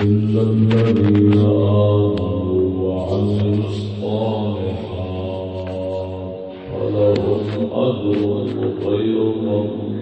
وَيُرْضِي اللَّهُ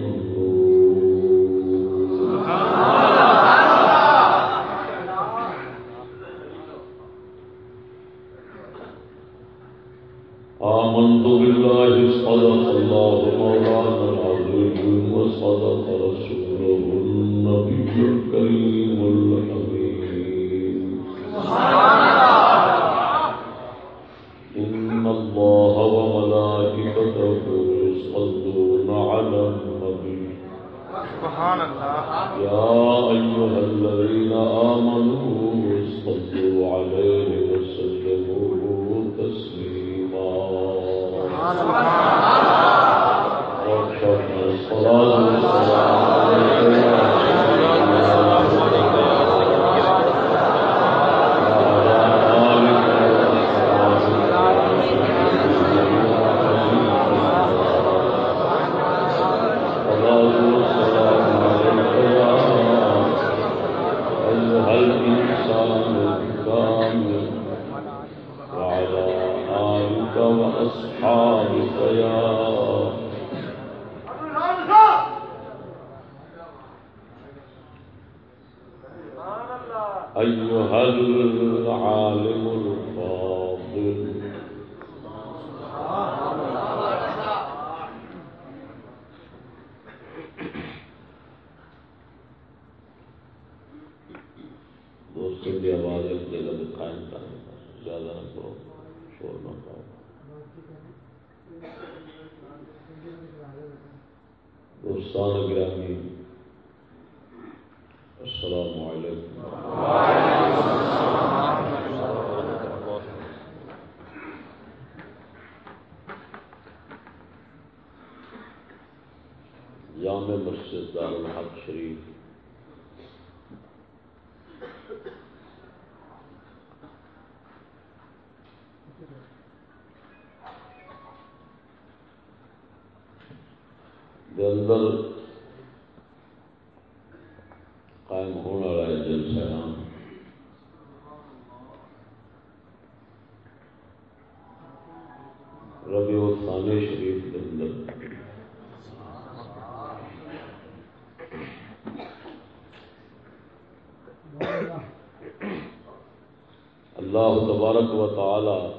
تبارک و تعالی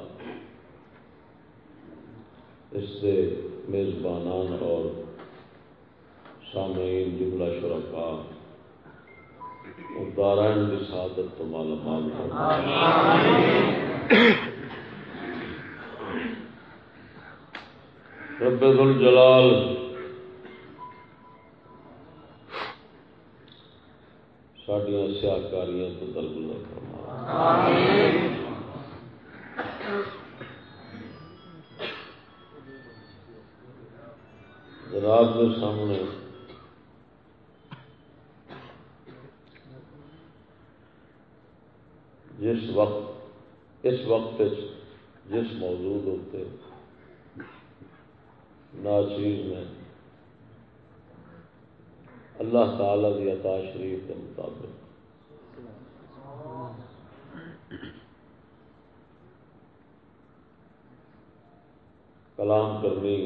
کلام کرنی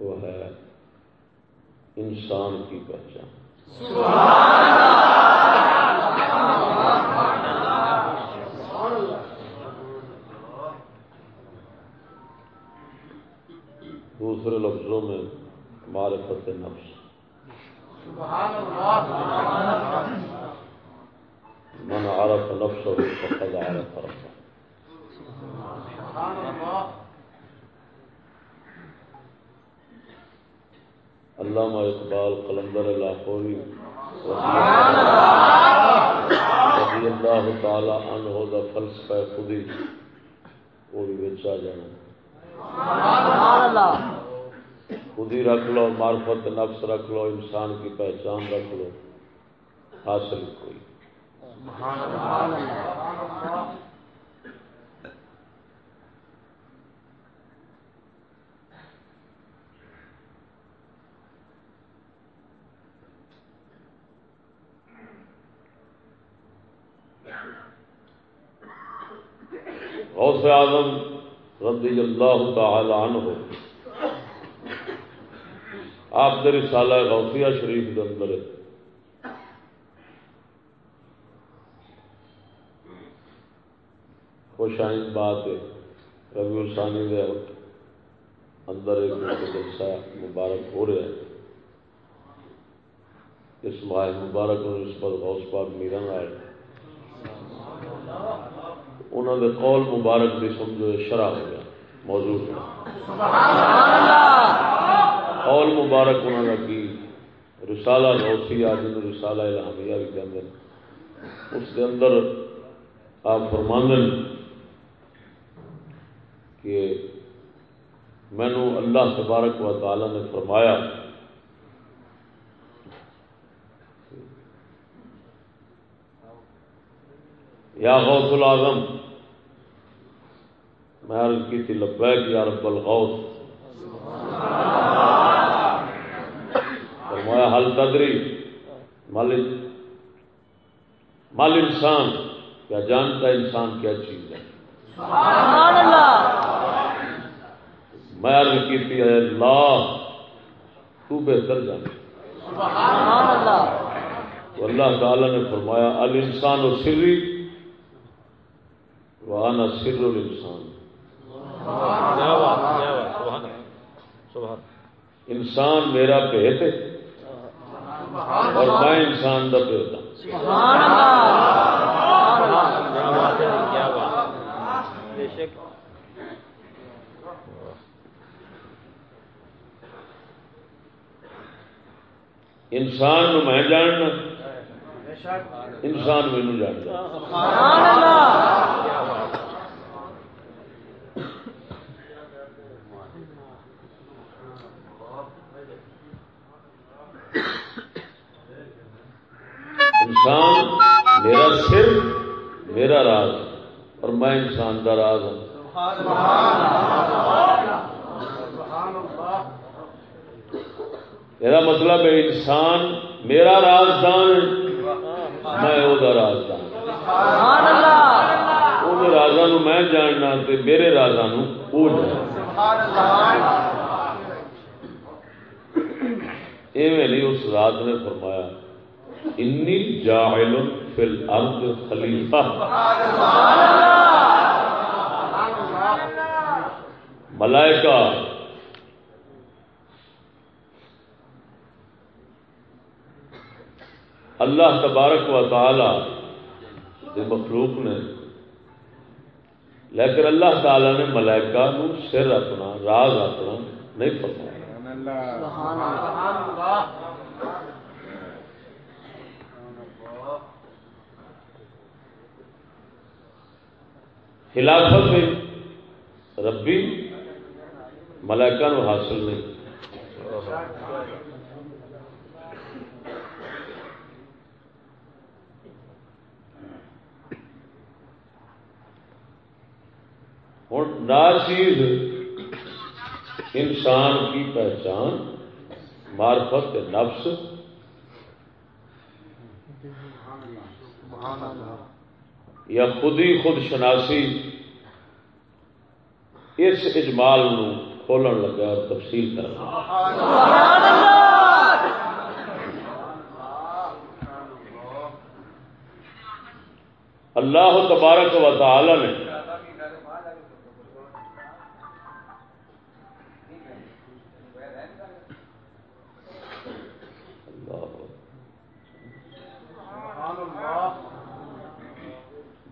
وہ ہے انسان کی پہچان۔ رکھ لو، معرفت نفس رکھ لو، انسان کی پہچان رکھ لو، حاصل کوئی۔ غوث اعظم رضی اللہ تعالی عنہ۔ آپ در رسالہ غوثیہ شریف کے اندر خوش آئند بات ہے۔ ربی السانی دے اندر ایک جلسہ مبارک ہو رہا ہے۔ اس ماہ مبارک نسبت غوث پاک میران آئے۔ انہوں نے قول مبارک بھی سمجھو شرح ہو گیا، موضوع سبحان اللہ! قول مبارک انہوں نے کی رسالہ غوثی آج رسالہ الہامیہ بھی کہتے ہیں۔ اس کے اندر آپ فرماندن کہ مینو اللہ تبارک و تعالی نے فرمایا یا غوث العظم میں عرض کی تھی، لبیک یا رب الغوث فرمایا حل تدری مال مال انسان کیا جانتا انسان کیا چیز ہے؟ میں عرض کی تھی اے اللہ تو بہتر جانے۔ تو اللہ تعالی نے فرمایا الانسان و سری وانا سر الانسان۔ انسان میرا بہت ہے اور میں انسان کا بہت ہوں انسان نو میں جاننا انسان مینو جاننا۔ میرا سر، میرا راز، اور میں انسان کا راز ہوں۔ یہ مطلب ہے انسان میرا رازدان میں وہ رازدان وہ رازا میں جاننا تے میرے رازا وہ جاننا۔ ایویں نہیں اس رات نے فرمایا انی جاہل فی الارض خلیفہ۔ ملائکہ۔ اللہ تبارک و تعالی دے مخلوق نے، لیکن اللہ تعالی نے ملائکہ نو سر اپنا، راز اپنا نہیں فرمایا۔ خلافت ربی ملائکہ نو حاصل نہیں۔ ہوں ناچیز انسان کی پہچان مارفت نفس۔ یا خودی خود شناسی اس اجمال نو کھولن لگا اور تفصیل کر۔ اللہ تبارک و تعالی نے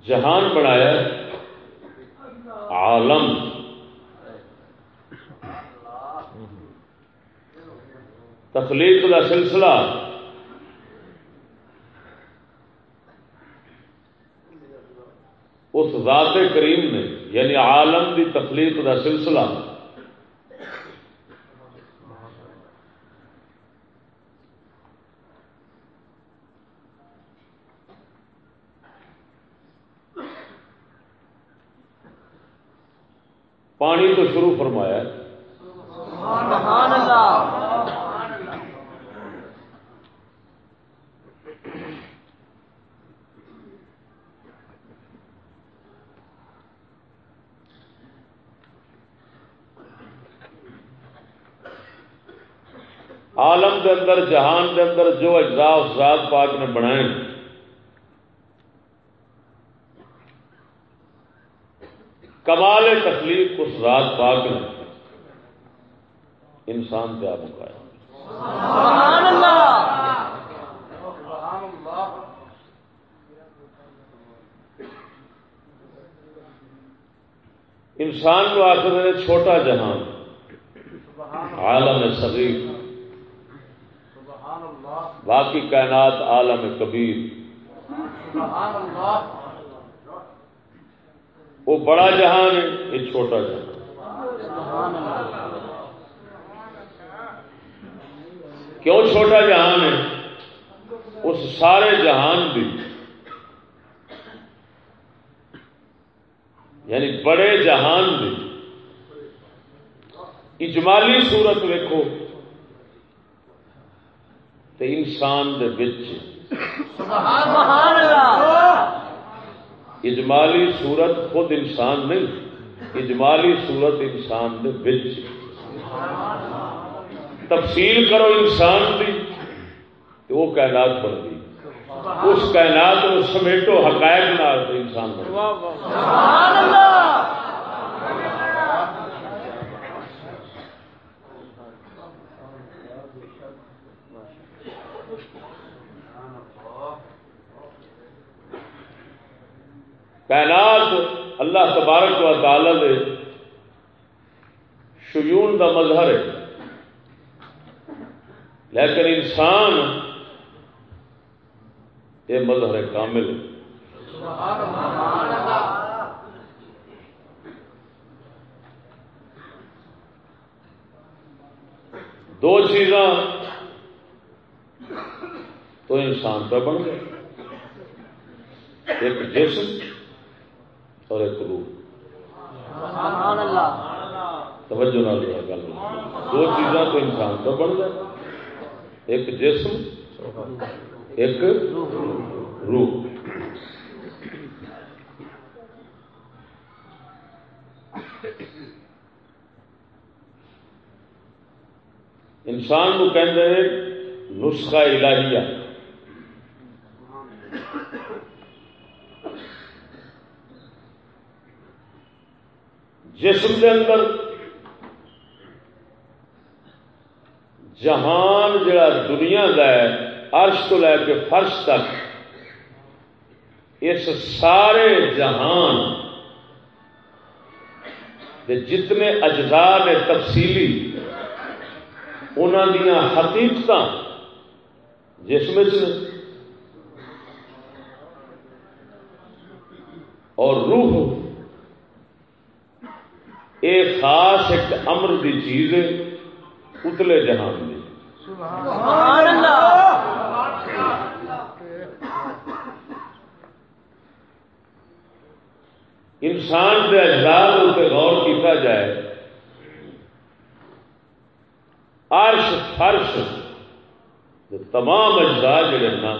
جہان بنایا، عالم۔ تخلیق کا سلسلہ۔ اس ذات کریم نے یعنی عالم دی تخلیق کا سلسلہ۔ پانی تو شروع فرمایا عالم اندر جہان دے اندر جو اجزاء ذات پاک نے بنائے کمال تخلیق اس ذات پاک نے انسان کیا مکایا سبحان اللہ۔ انسان کو آخر چھوٹا جہان عالم صغیر۔ باقی کائنات عالم کبیر۔ وہ بڑا جہان ہے، یہ چھوٹا جہان۔ کیوں چھوٹا جہان ہے؟ اس سارے جہان بھی۔ یعنی بڑے جہان بھی۔ اجمالی صورت ویکو تو انسان دے بچ سبحان اللہ! اجمالی صورت خود انسان نہیں اجمالی صورت انسان دے بچ تفصیل کرو انسان کی تو وہ کائنات بن گئی۔ اس کائنات کو سمیٹو حقائق نال تو انسان بن سبحان اللہ! کائنات اللہ تبارک و تعالی دے شیون دا مظہر ہے۔ لیکن انسان یہ مظہر کامل دو چیزاں تو انسان پہ بن گئے۔ ایک جسم۔ اور ایک روح سبحان اللہ۔ توجہ نہ لیا گل۔ دو چیزاں تو انسان پہ بن گئے ایک جسم ایک روح۔ انسان کو کہتے ہیں نسخہ الہیہ۔ جسم کے اندر جہان جڑا دنیا کا ہے، عرش کو لے کے فرش تک، اس سارے جہان دے جتنے اجزاء نے تفصیلی انہوں دیا حقیقت جسم نے، اور روح ایک خاص ایک امر دی چیز ہے، اتلے جہان دی۔ سبحان اللہ انسان کے اجزاء اتنے غور کیتا جائے، عرش فرش تمام اجزاء جڑے نا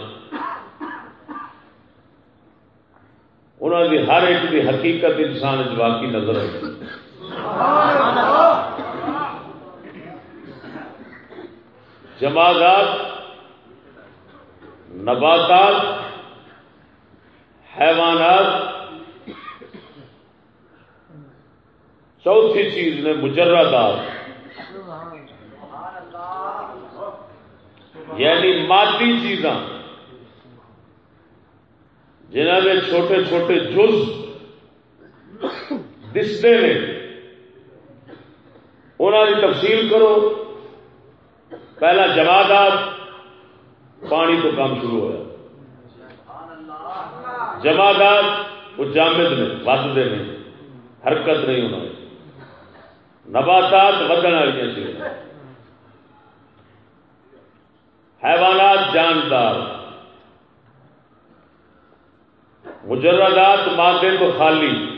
انہوں دی ہر ایک دی حقیقت انسان جواقی نظر آتی جماعت نباتات، حیوانات۔ چوتھی چیز نے مجردات۔ یعنی مادی چیزاں۔ جنہ کے چھوٹے چھوٹے جز دستے نے۔ انہوں کی تفصیل کرو۔ پہلا جماعت پانی تو کام شروع ہوا جماعت وہ جامد نے ودتے نے، حرکت نہیں ہونا۔ نباتات ودن والی چیز حیوانات جاندار۔ مجردات مادے تو خالی۔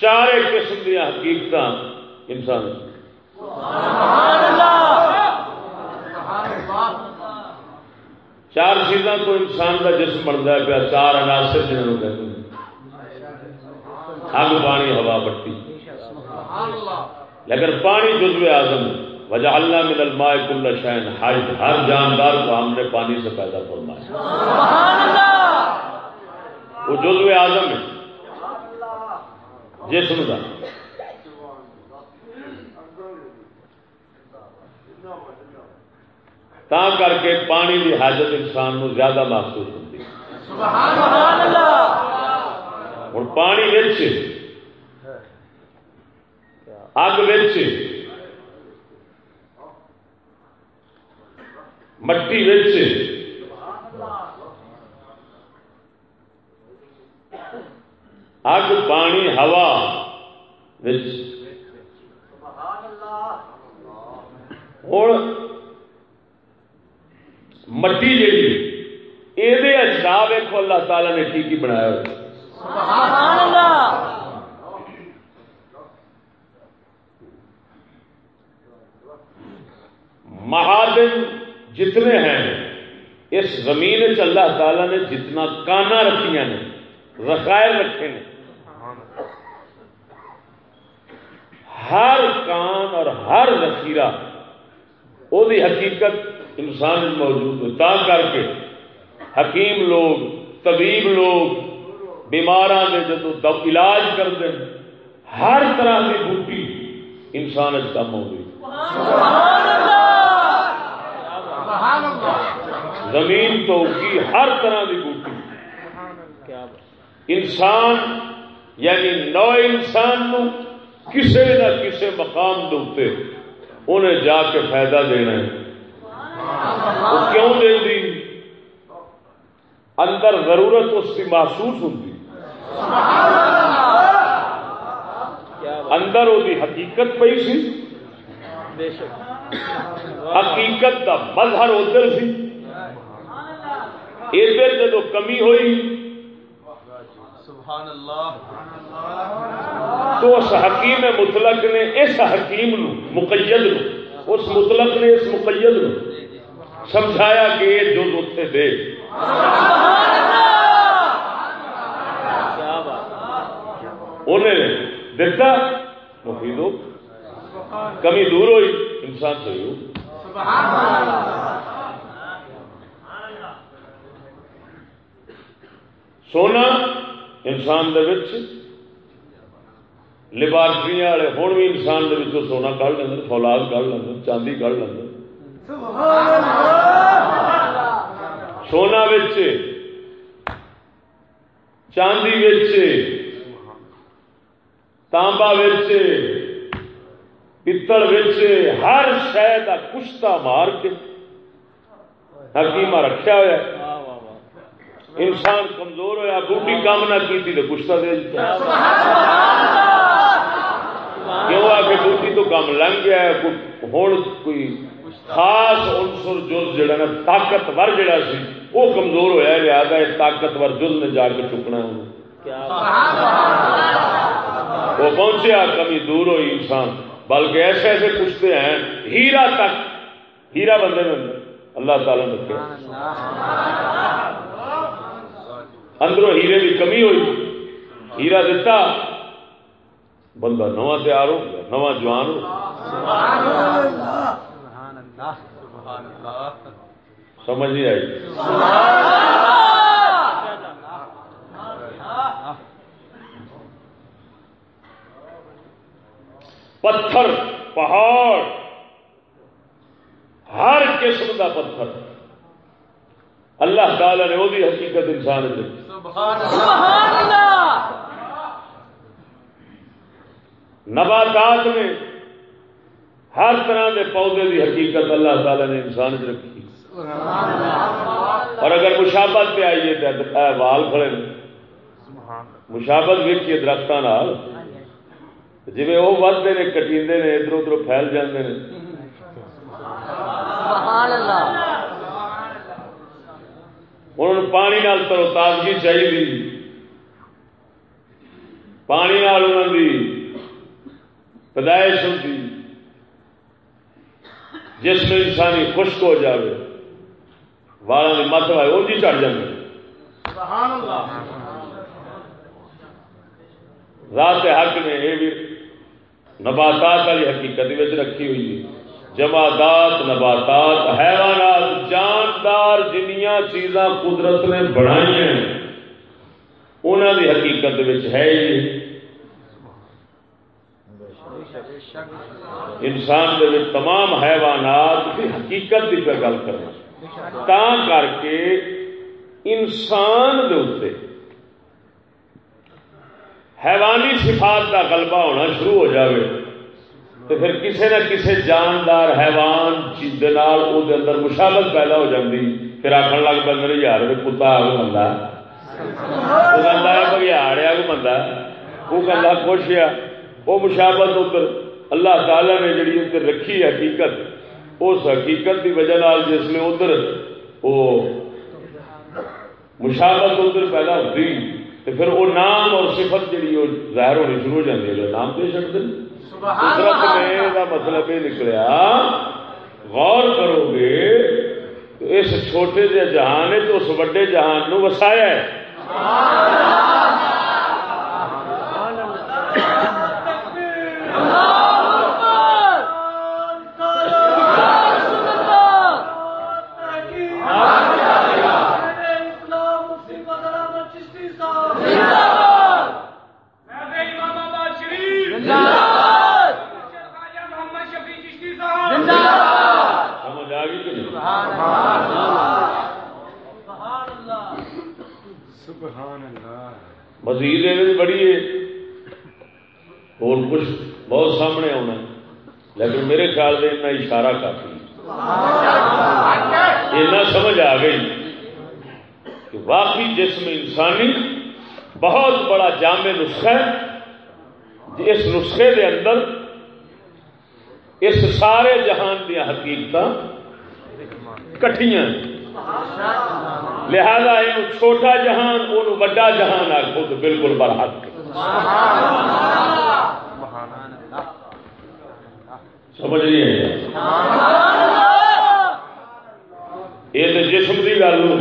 چار قسم دیا حقیقت انسان چار چیزاں تو انسان کا جسم بنتا ہے پیا چار عناصر جنہوں کہتے ہیں۔ اگ پانی ہوا بٹی۔ لیکن پانی جزو اعظم وجہ اللہ من الماء کل شائن ہر ہر جاندار کو ہم نے پانی سے پیدا فرمایا۔ وہ جزو اعظم ہے۔ جی، جسم کا تا کر کے پانی کی حاجت انسان نو زیادہ محسوس ہوتی ہے ہوں پانی وچ۔ اگ وچ۔ مٹی وچ۔ اگ پانی ہوا ہوں مٹی جیڑی یہ اجزا ویکو اللہ تعالی نے کی کی بنایا ہوا سبحان اللہ۔ مہادن جتنے ہیں اس زمین چ اللہ تعالی نے جتنا کانا رکھیاں نے رسائل رکھے نے ہر کان اور ہر ذخیرہ وہ حقیقت انسان موجود ہے۔ تا کر کے حکیم لوگ، طبیب لوگ بیماراں نے جدو علاج کرتے ہیں، ہر طرح کی بوٹی انسان کم ہو گئی۔ زمین تو کی ہر طرح کی بوٹی انسان یعنی نو انسان نو کسے نہ کسے مقام دے انہیں جا کے فائدہ دینا ہے۔ وہ کیوں دے دی اندر ضرورت اس کی محسوس ہوتی اندر وہ حقیقت پی سی۔ حقیقت کا مظہر ادھر سی۔ ادھر جدو کمی ہوئی تو اس حکیم مطلق نے اس حکیم نو مقید نو اس مطلق نے اس مقید نو سمجھایا کہ یہ جو اتنے دے۔ انہیں دیتا مفید ہو کمی دور ہوئی انسان صحیح ہو۔ سونا انسان دے وچ لیبارٹری والے ہوں بھی انسان دے وچوں سونا کھ لیں فولاد کھ لیں چاندی کھ لیں سونا وچ، چاندی وچ، تانبا وچ پتل وچ، ہر شہ کا کشتا مار کے حکیمہ رکھا ہوا ہے۔ انسان کمزور ہوا بوٹی کام نہ کی تو کشتا دے دیتا کیوں آ کے بوٹی تو کام لنگ گیا ہے؟ ہوں کوئی خاص عنصر جز جڑا نا، طاقتور جڑا سی، وہ کمزور ہوا لہذا اس طاقتور جز نے جا کے چکنا انہوں وہ پہنچیا، کمی دور ہوئی انسان۔ بلکہ ایسے ایسے پوچھتے ہیں، ہیرا تک، ہیرا بندے میں اللہ تعالی نے اندروں ہیرے کی کمی ہوئی۔ ہیرا دیتا بندہ نواں تیار ہو گیا نواں جوان ہو۔ سمجھ نہیں آئی۔ پتھر پہاڑ۔ ہر قسم کا پتھر۔ اللہ تعالی نے وہی حقیقت انسان دیکھی سبحان اللہ! نباتات میں ہر طرح کے پودے کی حقیقت اللہ تعالی نے انسان چ رکھی۔ اور اگر مشابت پہ آئیے تو وال کھڑے مشابت ویکھیے درختوں جی وہ ودتے نے، کٹیندے نے، ادھر ادھر پھیل جاندے نے۔ سبحان اللہ! نے پانی نال ترو تازگی چاہیے پانی نال انہوں دی پیدائش ہوتی۔ جس میں انسانی خشک ہو جاوے والا کی مت وائے وہ جی چڑھ جائے رات حق نے یہ بھی نباتات والی حقیقت رکھی ہوئی ہے۔ جمادات، نباتات، حیوانات، جاندار جنیاں چیزاں قدرت نے بنائی ہیں۔ انہوں دی حقیقت ہے ہی انسان دے وچ تمام حیوانات کی حقیقت کی پہ گل کرنا۔ تا کر کے انسان دے اتنے حیوانی صفات کا غلبہ ہونا شروع ہو جاوے۔ تو پھر کسی نہ کسی جاندار حیوان چیز اندر مشابت پیدا ہو جاتی پھر آخر لگ پہ میرے یار کتا آ بندہ۔ بگیاڑ آ کو بندہ۔ وہ بندہ خوش ہے۔ وہ مشابت ادھر اللہ تعالی نے جڑی ادھر رکھی حقیقت اس حقیقت کی وجہ جس نے ادھر وہ مشابت ادھر پیدا ہوتی تو پھر وہ نام اور صفت جی وہ ظاہر ہونی شروع ہو جاتی ہے۔ نام دے چڑھتے قدرت میں مطلب یہ نکلیا غور کرو گے تو اس چھوٹے جہ جہان تو اس وڈے جہان نو وسایا ہے۔ سمجھ مزید یہ جی، بڑی ہے۔ اور کچھ بہت سامنے آنا لیکن میرے خیال سے اتنا اشارہ کافی اتنا سمجھ آ گئی کہ واقعی جسم انسانی بہت بڑا جامع نسخہ ہے۔ جی، اس نسخے دے اندر اس سارے جہان دیا حقیقت کٹھیاں لہذا یہ چھوٹا جہان وہ بڑا جہان آ خود بالکل برحق سمجھ نہیں ہے یہ تو جسم کی گل ہو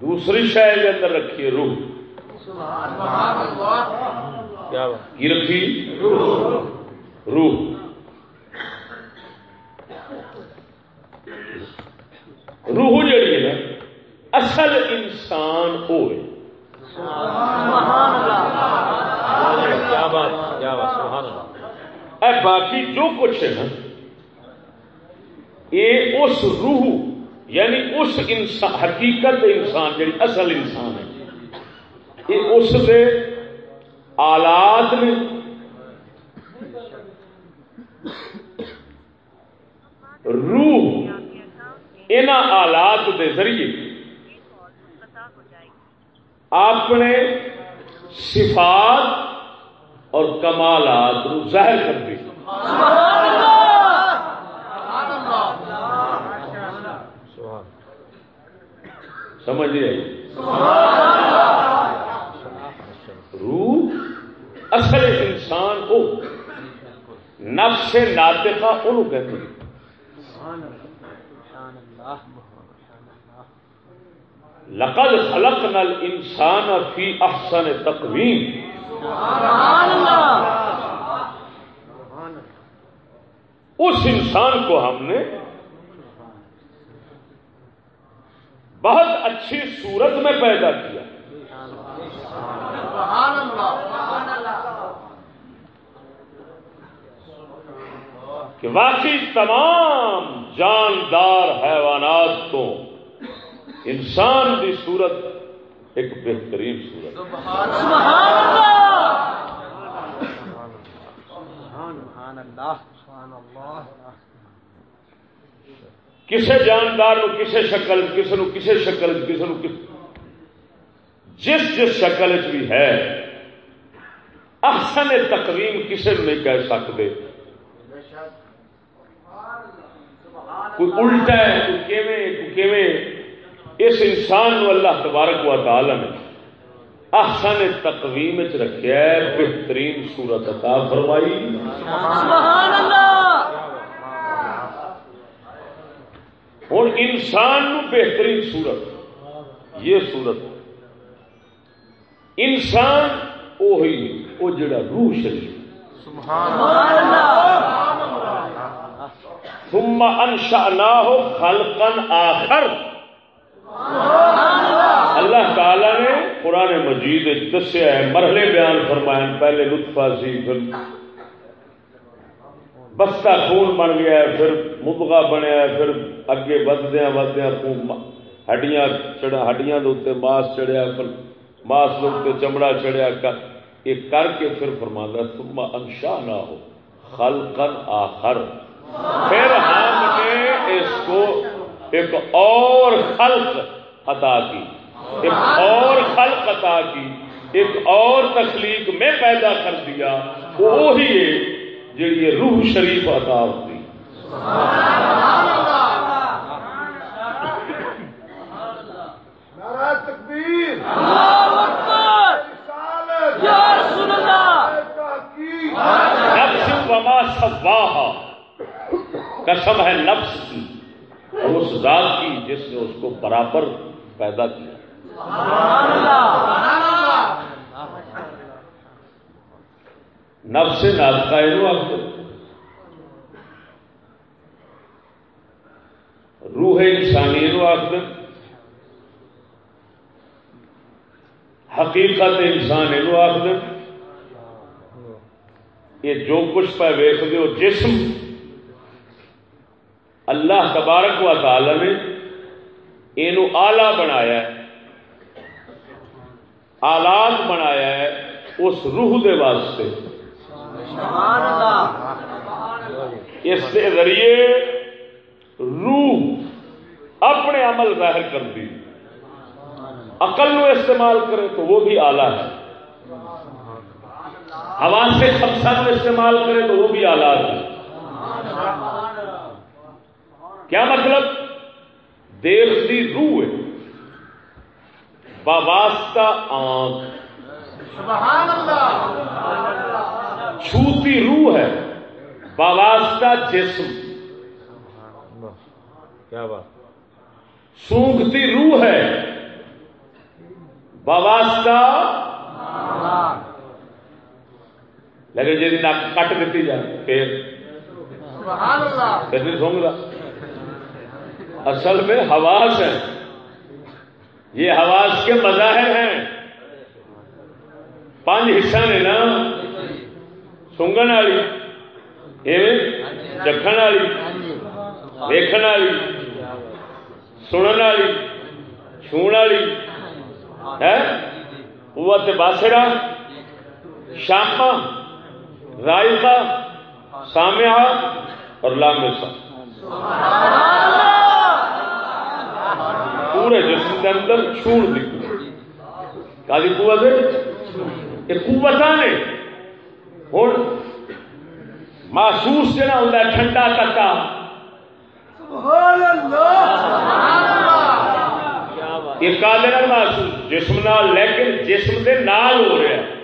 دوسری شاید کے اندر رکھیے روح۔ کی رکھی؟ روح روح جڑی ہے نا اصل انسان ہوئے۔ کیا بات کیا بات سبحان اللہ۔ اے باقی جو کچھ ہے نا یہ اس روح یعنی اس انسان حقیقت انسان جڑی اصل انسان ہے یہ اس دے آلات نے روح ان آلات دے ذریعے اپنے صفات اور کمالات کو ظاہر کر دی۔ سمجھ نہیں آئی روح اصل انسان کو نفس ناطقہ انہوں کہتے ہیں۔ لقد خلقنا الانسان فی احسن تقویم۔ اس انسان کو ہم نے بہت اچھی صورت میں پیدا کیا۔ کہ واقعی تمام جاندار حیوانات کو انسان کی صورت ایک بہترین صورت کسے جاندار نو کسے شکل، کسے نو کسے شکل، کسے نو کس جس جس شکل بھی ہے، احسن تقویم کسے نو نہیں کہہ سکتے۔ کوئی الٹا ہے، کوئی کیویں کوئی کیویں اس انسان نو اللہ تبارک و تعالی نے احسن تقویم چ رکھیا ہے بہترین صورت عطا فرمائی۔ ہوں انسان نو بہترین صورت یہ صورت۔ انسان وہی وہ جڑا روح شریف۔ ثم انشأناه خلقا آخر۔ اللہ تعالی نے قرآن مجید دسیا ہے مرحلے بیان فرمائے، پہلے لطفہ سی، پھر بستہ خون بن گیا ہے، پھر مبغا بنیا ہے، پھر اگے وددیا وددیا ہڈیاں چڑھا ہڈیاں دے اتنے ماس چڑھیا، پھر ماس دے اتنے چمڑا چڑھیا کر یہ کر کے پھر فرمانا ثم انشأناه ہو خلقا آخر۔ پھر ہم نے اس کو ایک اور خلق عطا کی ایک اور خلق عطا کی ایک اور تخلیق میں پیدا کر دیا وہی ہے جی روح شریف عطا ہوتی۔ نفس وما سواہا قسم ہے نفس کی۔ اس ذات کی جس نے اس کو برابر پیدا کیا۔ نفس ناطقہ اینو روح انسانی اینو آخر حقیقت انسان اینو آخر یہ جو کچھ پہ ویخ ہو، جسم اللہ تبارک و تعالی نے یہ آلہ بنایا ہے آلات بنایا ہے اس روح دے واسطے۔ اس کے ذریعے روح اپنے عمل ظاہر کر دی عقل نو استعمال کرے تو وہ بھی آلہ ہے۔ حوان سے نو استعمال کرے تو وہ بھی آلات ہے۔ کیا مطلب؟ دیکھ دی روح ہے۔ باباستہ آنکھ۔ سبحان اللہ چھوتی روح ہے۔ باباستہ جسم۔ کیا بات؟ سونگتی روح ہے۔ باباستہ لیکن جی نک کٹ دیتی جائے پھر۔ نہیں سونگ رہا اصل میں حواس ہے یہ حواس کے مظاہر ہیں۔ پانچ حصہ نے نا، سنگن والی چکھن والی ویکن والی، سنن والی، چھون والی، ہے؟ وہ باسرا شاپا رائتا سامیا اور لامسا پورے جسم کے اندر چھوڑ دی۔ کالی قوت ہے۔ یہ قوت نے۔ ہوں محسوس جہاں ہوتا ہے ٹھنڈا یہ کالے محسوس جسم نال لیکن جسم دے نال ہو رہا ہے۔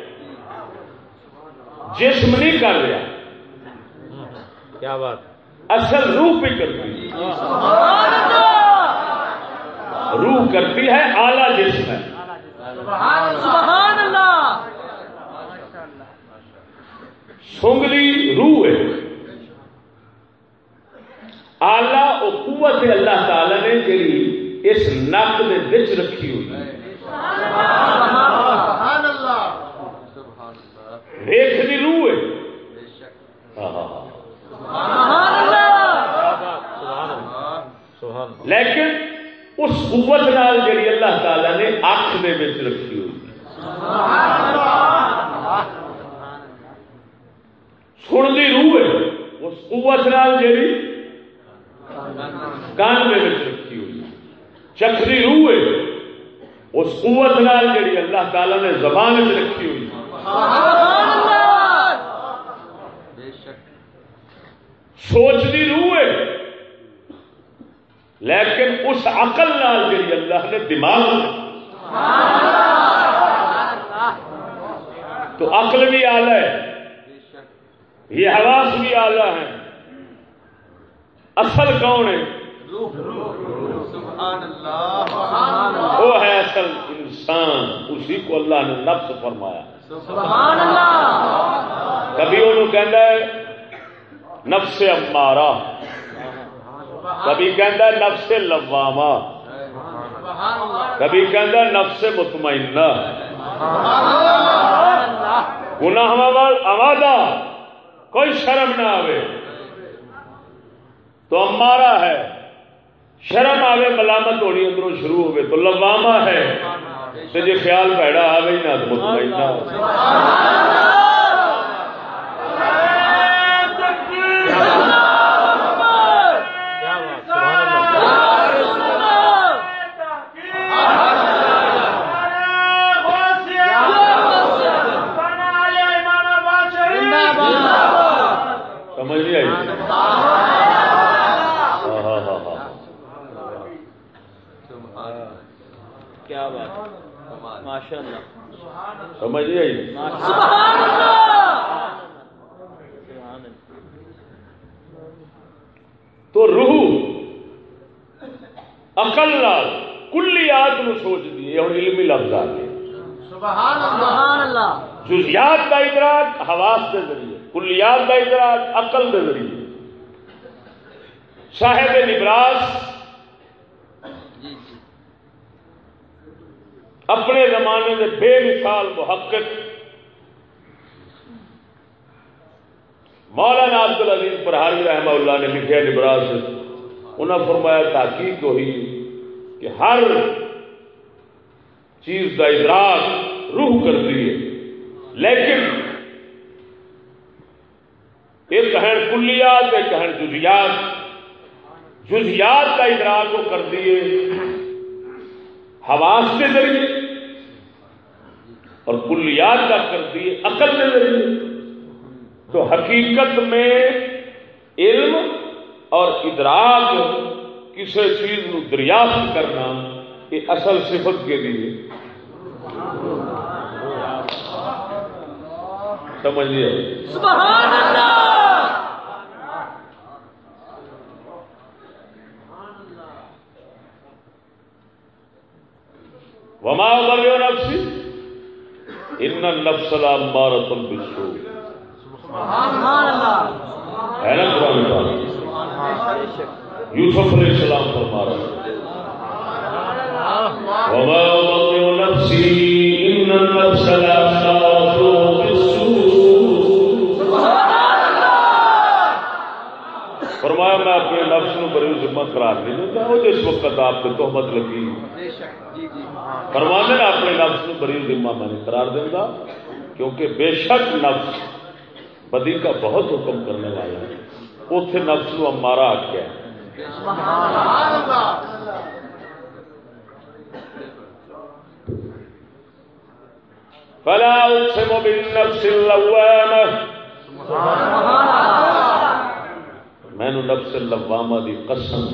جسم نہیں کر رہا۔ کیا بات۔ اصل روح پہ کرتی ہے۔ روح کرتی ہے آلہ جسم ہے۔ سبحان اللہ سنگلی روح ہے۔ آلہ وہ قوت اللہ تعالی نے جی اس نک کے بچ رکھی ہوئی ہے۔ سبحان اللہ ریخ دی روح ہے۔ لیکن اس قوت نال جی اللہ تعالی نے اکھ دے بچ رکھی ہوئی سن دی روح ہے۔ اس قوت نال جی کان میں بچ رکھی ہوئی چکھ دی روح ہے۔ اس قوت نال جی اللہ تعالی نے زبان میں رکھی ہوئی سوچ دی روح ہے۔ لیکن اس عقل نال جی اللہ نے دماغ تو عقل بھی آلہ ہے. یہ حواس بھی آلہ ہے اصل کون ہے؟ وہ ہے اصل انسان. اسی کو اللہ نے نفس فرمایا. سبحان اللہ. کبھی انہوں کہندا ہے نفس امارا کبھی کہندا نفس لواما کبھی کہندا نفس مطمئنہ۔ گناہ آوادہ کوئی شرم نہ آوے۔ تو امارا ہے، شرم آوے، ملامت ہونی اندروں شروع ہوئے تو لواما ہے تو جی خیال پیڑا آوے نہ تو مطمئنہ کیا بات سبحان اللہ سمجھ نہیں آئی ہاں ہاں ہاں ہاں کیا بات ماشاء اللہ سمجھ نہیں آئی سبحان اللہ سبحان اللہ تو روح عقل نال کلیات نو سوچ دی ہوں علمی لفظ آ گئے۔ سبحان اللہ سبحان اللہ جزیات کا ادراک حواس کے ذریعے کلیات کا ادراک عقل کے ذریعے۔ صاحب نبراس اپنے زمانے میں بے مثال محقق مولانا عبد العزیز پرہاری رحمہ اللہ نے لکھا نبراس انہوں نے فرمایا تحقیق ہوئی کہ ہر چیز کا ادراک روح کرتی ہے، لیکن ایک ہیں کلیات، ایک ہیں جزیات جزیات کا ادراک وہ کر دیے حواس کے ذریعے اور کلیات کا کر دیے عقل کے ذریعے تو حقیقت میں علم اور ادراک کسی چیز نو دریافت کرنا یہ اصل صفت کے لیے۔ سمجھیے؟ سبحان اللہ! وما ابر نفسی ان بالسوء. سبحان اللہ. ہے نا قرآن پاک یوسف علیہ السلام وما ان النفس لامارۃ بالسوء۔ فرمایا میں اپنے نفس نو بری ذمہ قرار نہیں دیتا وہ جس وقت آپ کو تہمت لگی۔ فرمانے اپنے نفس نو بری ذمہ میں نہیں قرار دینا کیونکہ بے شک نفس بدی کا بہت حکم کرنے والا ہے۔ اتے نفس نو ہمارا آخیا فلا اقسم بالنفس اللوامه میں نفس اللوامہ دی قسم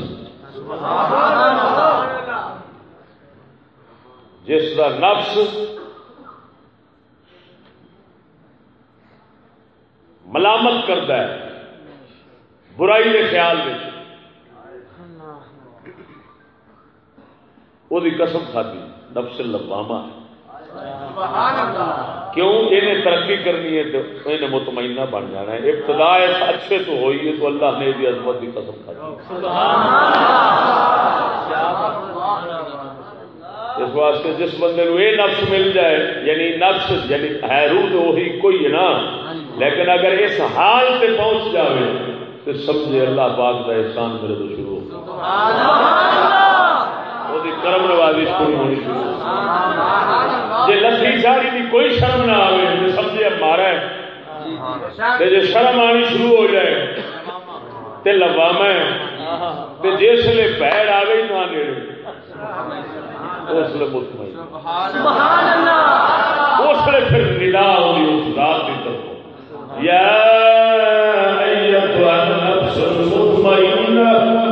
سبحان اللہ جس کا نفس ملامت کرتا ہے، برائی کے خیال میں۔ وہ قسم کھاتی، نفس لواما کیوں؟ انہیں ترقی کرنی ہے تو انہیں مطمئنہ بن جانا ہے۔ ابتدا اچھے تو ہوئی ہے تو اللہ نے بھی عظمت کی قسم کھاتی۔ اس واسطے جس بندے کو یہ نفس مل جائے یعنی نفس یعنی ہے روح تو وہی کوئی ہے نا؟ لیکن اگر اس حال سے پہنچ جاوے تو سمجھے اللہ پاک کا احسان میرے تو شروع ہو کرم نوازی شروع ہونی شروع ہو جی لسی چاڑی کی کوئی شرم نہ آئے تو سمجھے اب مارا ہے۔ تے جی شرم آنی شروع ہو جائے تے لواما ہے۔ جس لیے پیڑ ہی نہ نیڑے اس لیے مطمئن سبحان اللہ! اس لیے پھر ندا ہوئی اس ذات کی طرف۔ یا ایتها النفس المطمئنة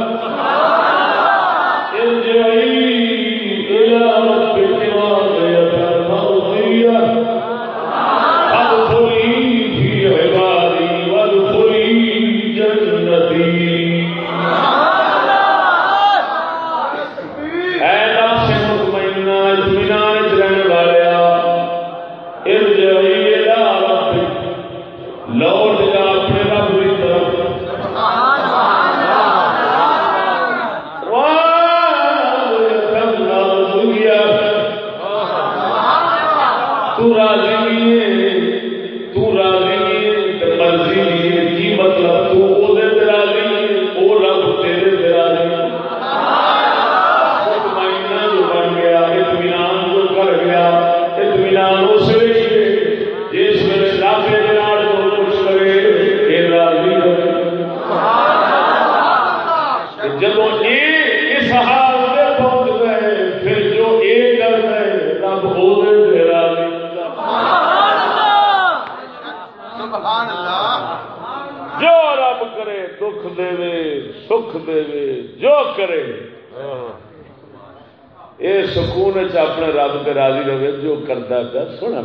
اپنے رب سے راضی رہے، جو کرتا پیا سونا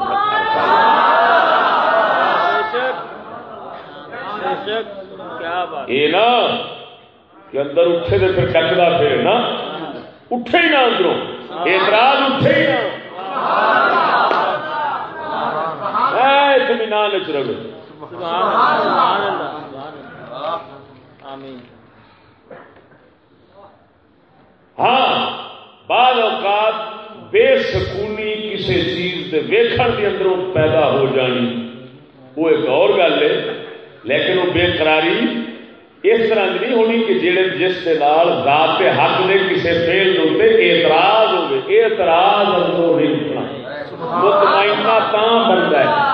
یہ نا کہ اندر اٹھے تو پھر کٹتا پھر، نا؟ اٹھے ہی نہ اندروں۔ اعتراض اٹھے ہی نہ اے اطمینان چ رہے سبحان اللہ سبحان اللہ آمین ہاں بعض اوقات بے سکونی کسی چیز کے ویکھن کے اندروں پیدا وہ ایک اور گل ہے، لیکن وہ بے قراری اس طرح کی نہیں ہونی کہ جڑے جس کے نال ذات حق نے کسی فیل ہوتے اعتراض ہوگی اعتراض اندروں نہیں اٹھنا مطمئنہ تا بنتا ہے۔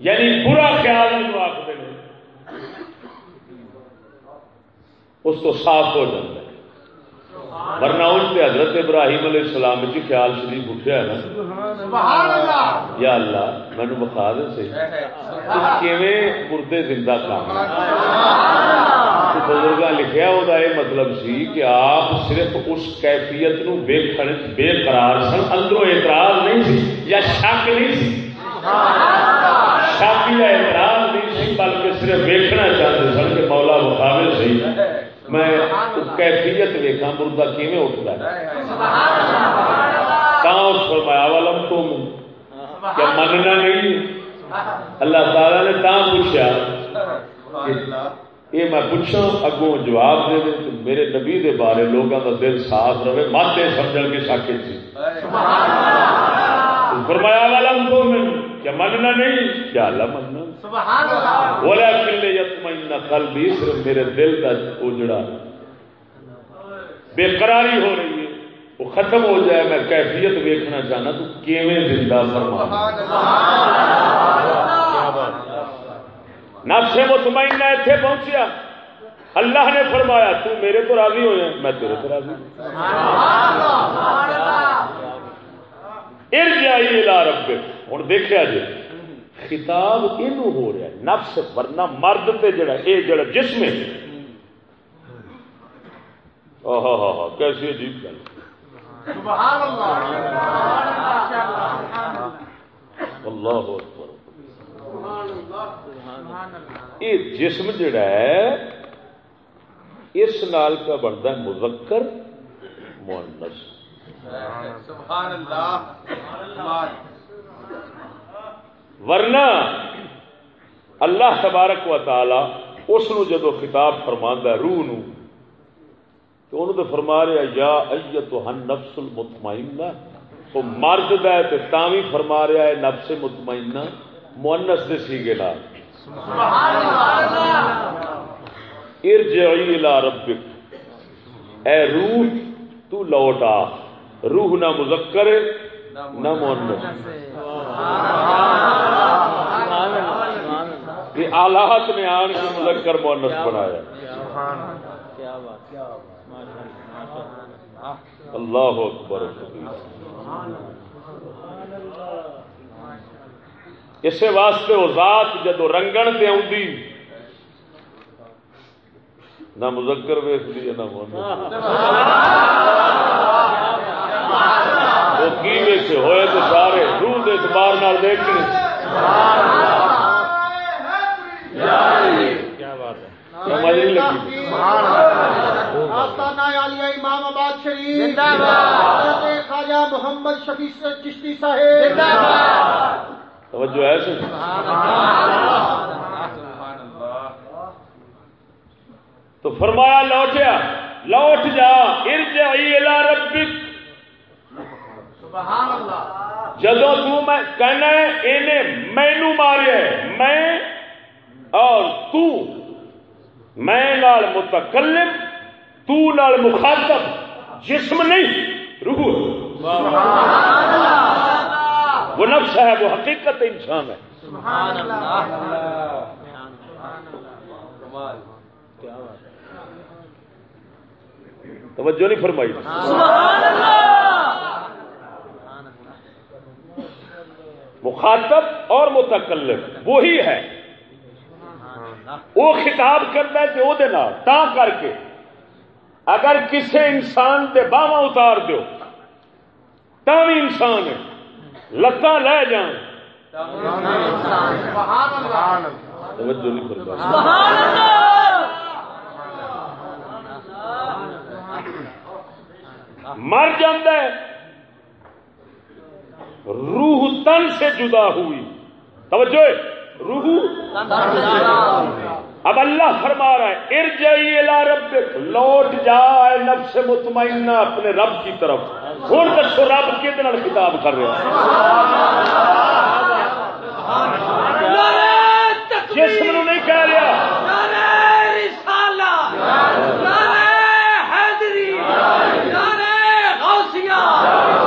یعنی برا خیال آخر اس کو صاف ہو جاتا ہے ورنہ ان سے حضرت ابراہیم علیہ السلام کی خیال شریف اٹھیا ہے نا۔ یا اللہ مینو بخا دے سی۔ کیویں مردے زندہ کام بزرگ لکھیا وہ یہ مطلب سی کہ آپ صرف اس کیفیت نو ویکھن وچ بے قرار سن۔ اندروں اعتراض نہیں سی یا شک نہیں سی؟ شک یا اعتراض نہیں سی بلکہ صرف ویکھنا چاہتے سن کہ مولا بخاوے سی۔ میں کیفیت مردہ کیویں اٹھدا ہے؟ اس فرمایا والم تم کیا مننا نہیں اللہ تعالی نے تا پوچھا یہ میں پوچھا اگوں جواب دے دے تو میرے نبی دے بارے لوگوں کا دل صاف رہے ماتے سمجھ کے ساکے سی۔ فرمایا تو میں کیا مننا نہیں؟ کیا اللہ مننا سبحان اللہ بولا کلے یتمین قلبی صرف میرے دل کا اجڑا۔ بے قراری ہو رہی ہے۔ وہ ختم ہو جائے میں کیفیت دیکھنا چاہنا تو کیویں زندہ فرما سبحان اللہ نفس مطمئنہ اتنے پہنچیا۔ اللہ نے فرمایا تو میرے تو راضی ہو جائے میں تیرے تو راضی ہوں۔ ربک۔ ہوں دیکھا جی خطاب یہ ہو رہا ہے نفس ورنہ مرد تے جڑا اے جڑا جسم ہے۔ ہا کیسی عجیب گل۔ سبحان اللہ۔ ماشاءاللہ اللہ اکبر۔ سبحان اللہ۔ یہ جسم جڑا ہے اس نال کا بنتا ہے؟ مذکر مونس سبحان اللہ. ورنہ اللہ تبارک و تعالی اس نو جدو خطاب فرماندا ہے روح نو تو انہوں تو فرما رہا یا ایتو ہن نفس المطمئنہ وہ مرد دا ہے تے تاں وی فرما رہا ہے نفس مطمئنہ مؤنث دے سیگے نال۔ سبحان اللہ. ارجعی الى ربک۔ اے روح تو لوٹ آ۔ روح نہ مذکر نہ مؤنث۔ یہ آلات نے آن کے مذکر مؤنث بنایا۔ اللہ اکبر۔ اسے واسطے وہ ذات جدو رنگن تے آدھی نہ مذکر ویس لی نہ مؤنث۔ وہ کی ویسے ہوئے تو سارے روح دے اعتبار نال دیکھنے۔ کیا بات ہے؟ سمجھ نہیں لگی۔ آستانہ عالیہ امام آباد شریف۔ زندہ باد۔ خواجہ محمد شفیع چشتی صاحب۔ زندہ باد۔ توجہ ہے سر۔ تو فرمایا لوٹیا لوٹ جا ارجعی الى ربک۔ جدو تنا مینو ماریا میں اور میں متکلم تال مخاطب جسم نہیں روح وہ نفس ہے وہ حقیقت انسان ہے۔ توجہ نہیں فرمائی۔ مخاطب اور متکلم، وہی ہے۔ وہ خطاب کرتا ہے کہ وہ تا کر کے۔ اگر کسی انسان دے باواں اتار دیو، تا بھی انسان ہے۔ لتاں لے جان۔ توجہ نہیں سبحان اللہ مر جاتا ہے۔ روح تن سے جدا ہوئی۔ توجہ۔ روح۔ اب اللہ فرما رہا ہے ارجعی الی ربک لوٹ جا اے نفس مطمئنہ اپنے رب کی طرف۔ ہوں دسو رب نال خطاب کر رہا نعرہ تکبیر جسم نو نہیں کہہ رہا نعرہ رسالہ نعرہ حیدری نعرہ غوثیہ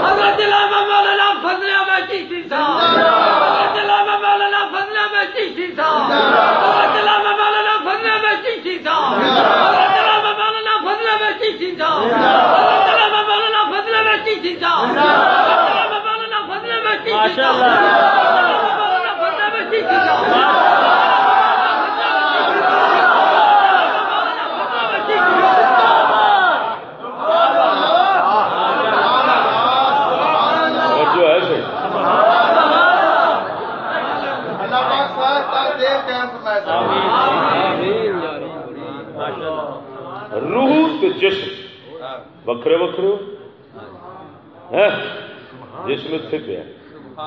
حضرت علامہ مولانا فضل احمد چشتی صاحب حضرت علامہ مولانا فضل احمد چشتی صاحب حضرت علامہ مولانا فضل احمد چشتی صاحب حضرت علامہ مولانا فضل احمد چشتی صاحب حضرت علامہ مولانا فضل احمد چشتی صاحب حضرت علامہ مولانا فضل احمد چشتی صاحب حضرت علامہ مولانا فضل احمد چشتی صاحب توجہ ہے صحیح اللہ روح تے جسم۔ وکھرے وکھرے ہاں، جسم اتنے پہ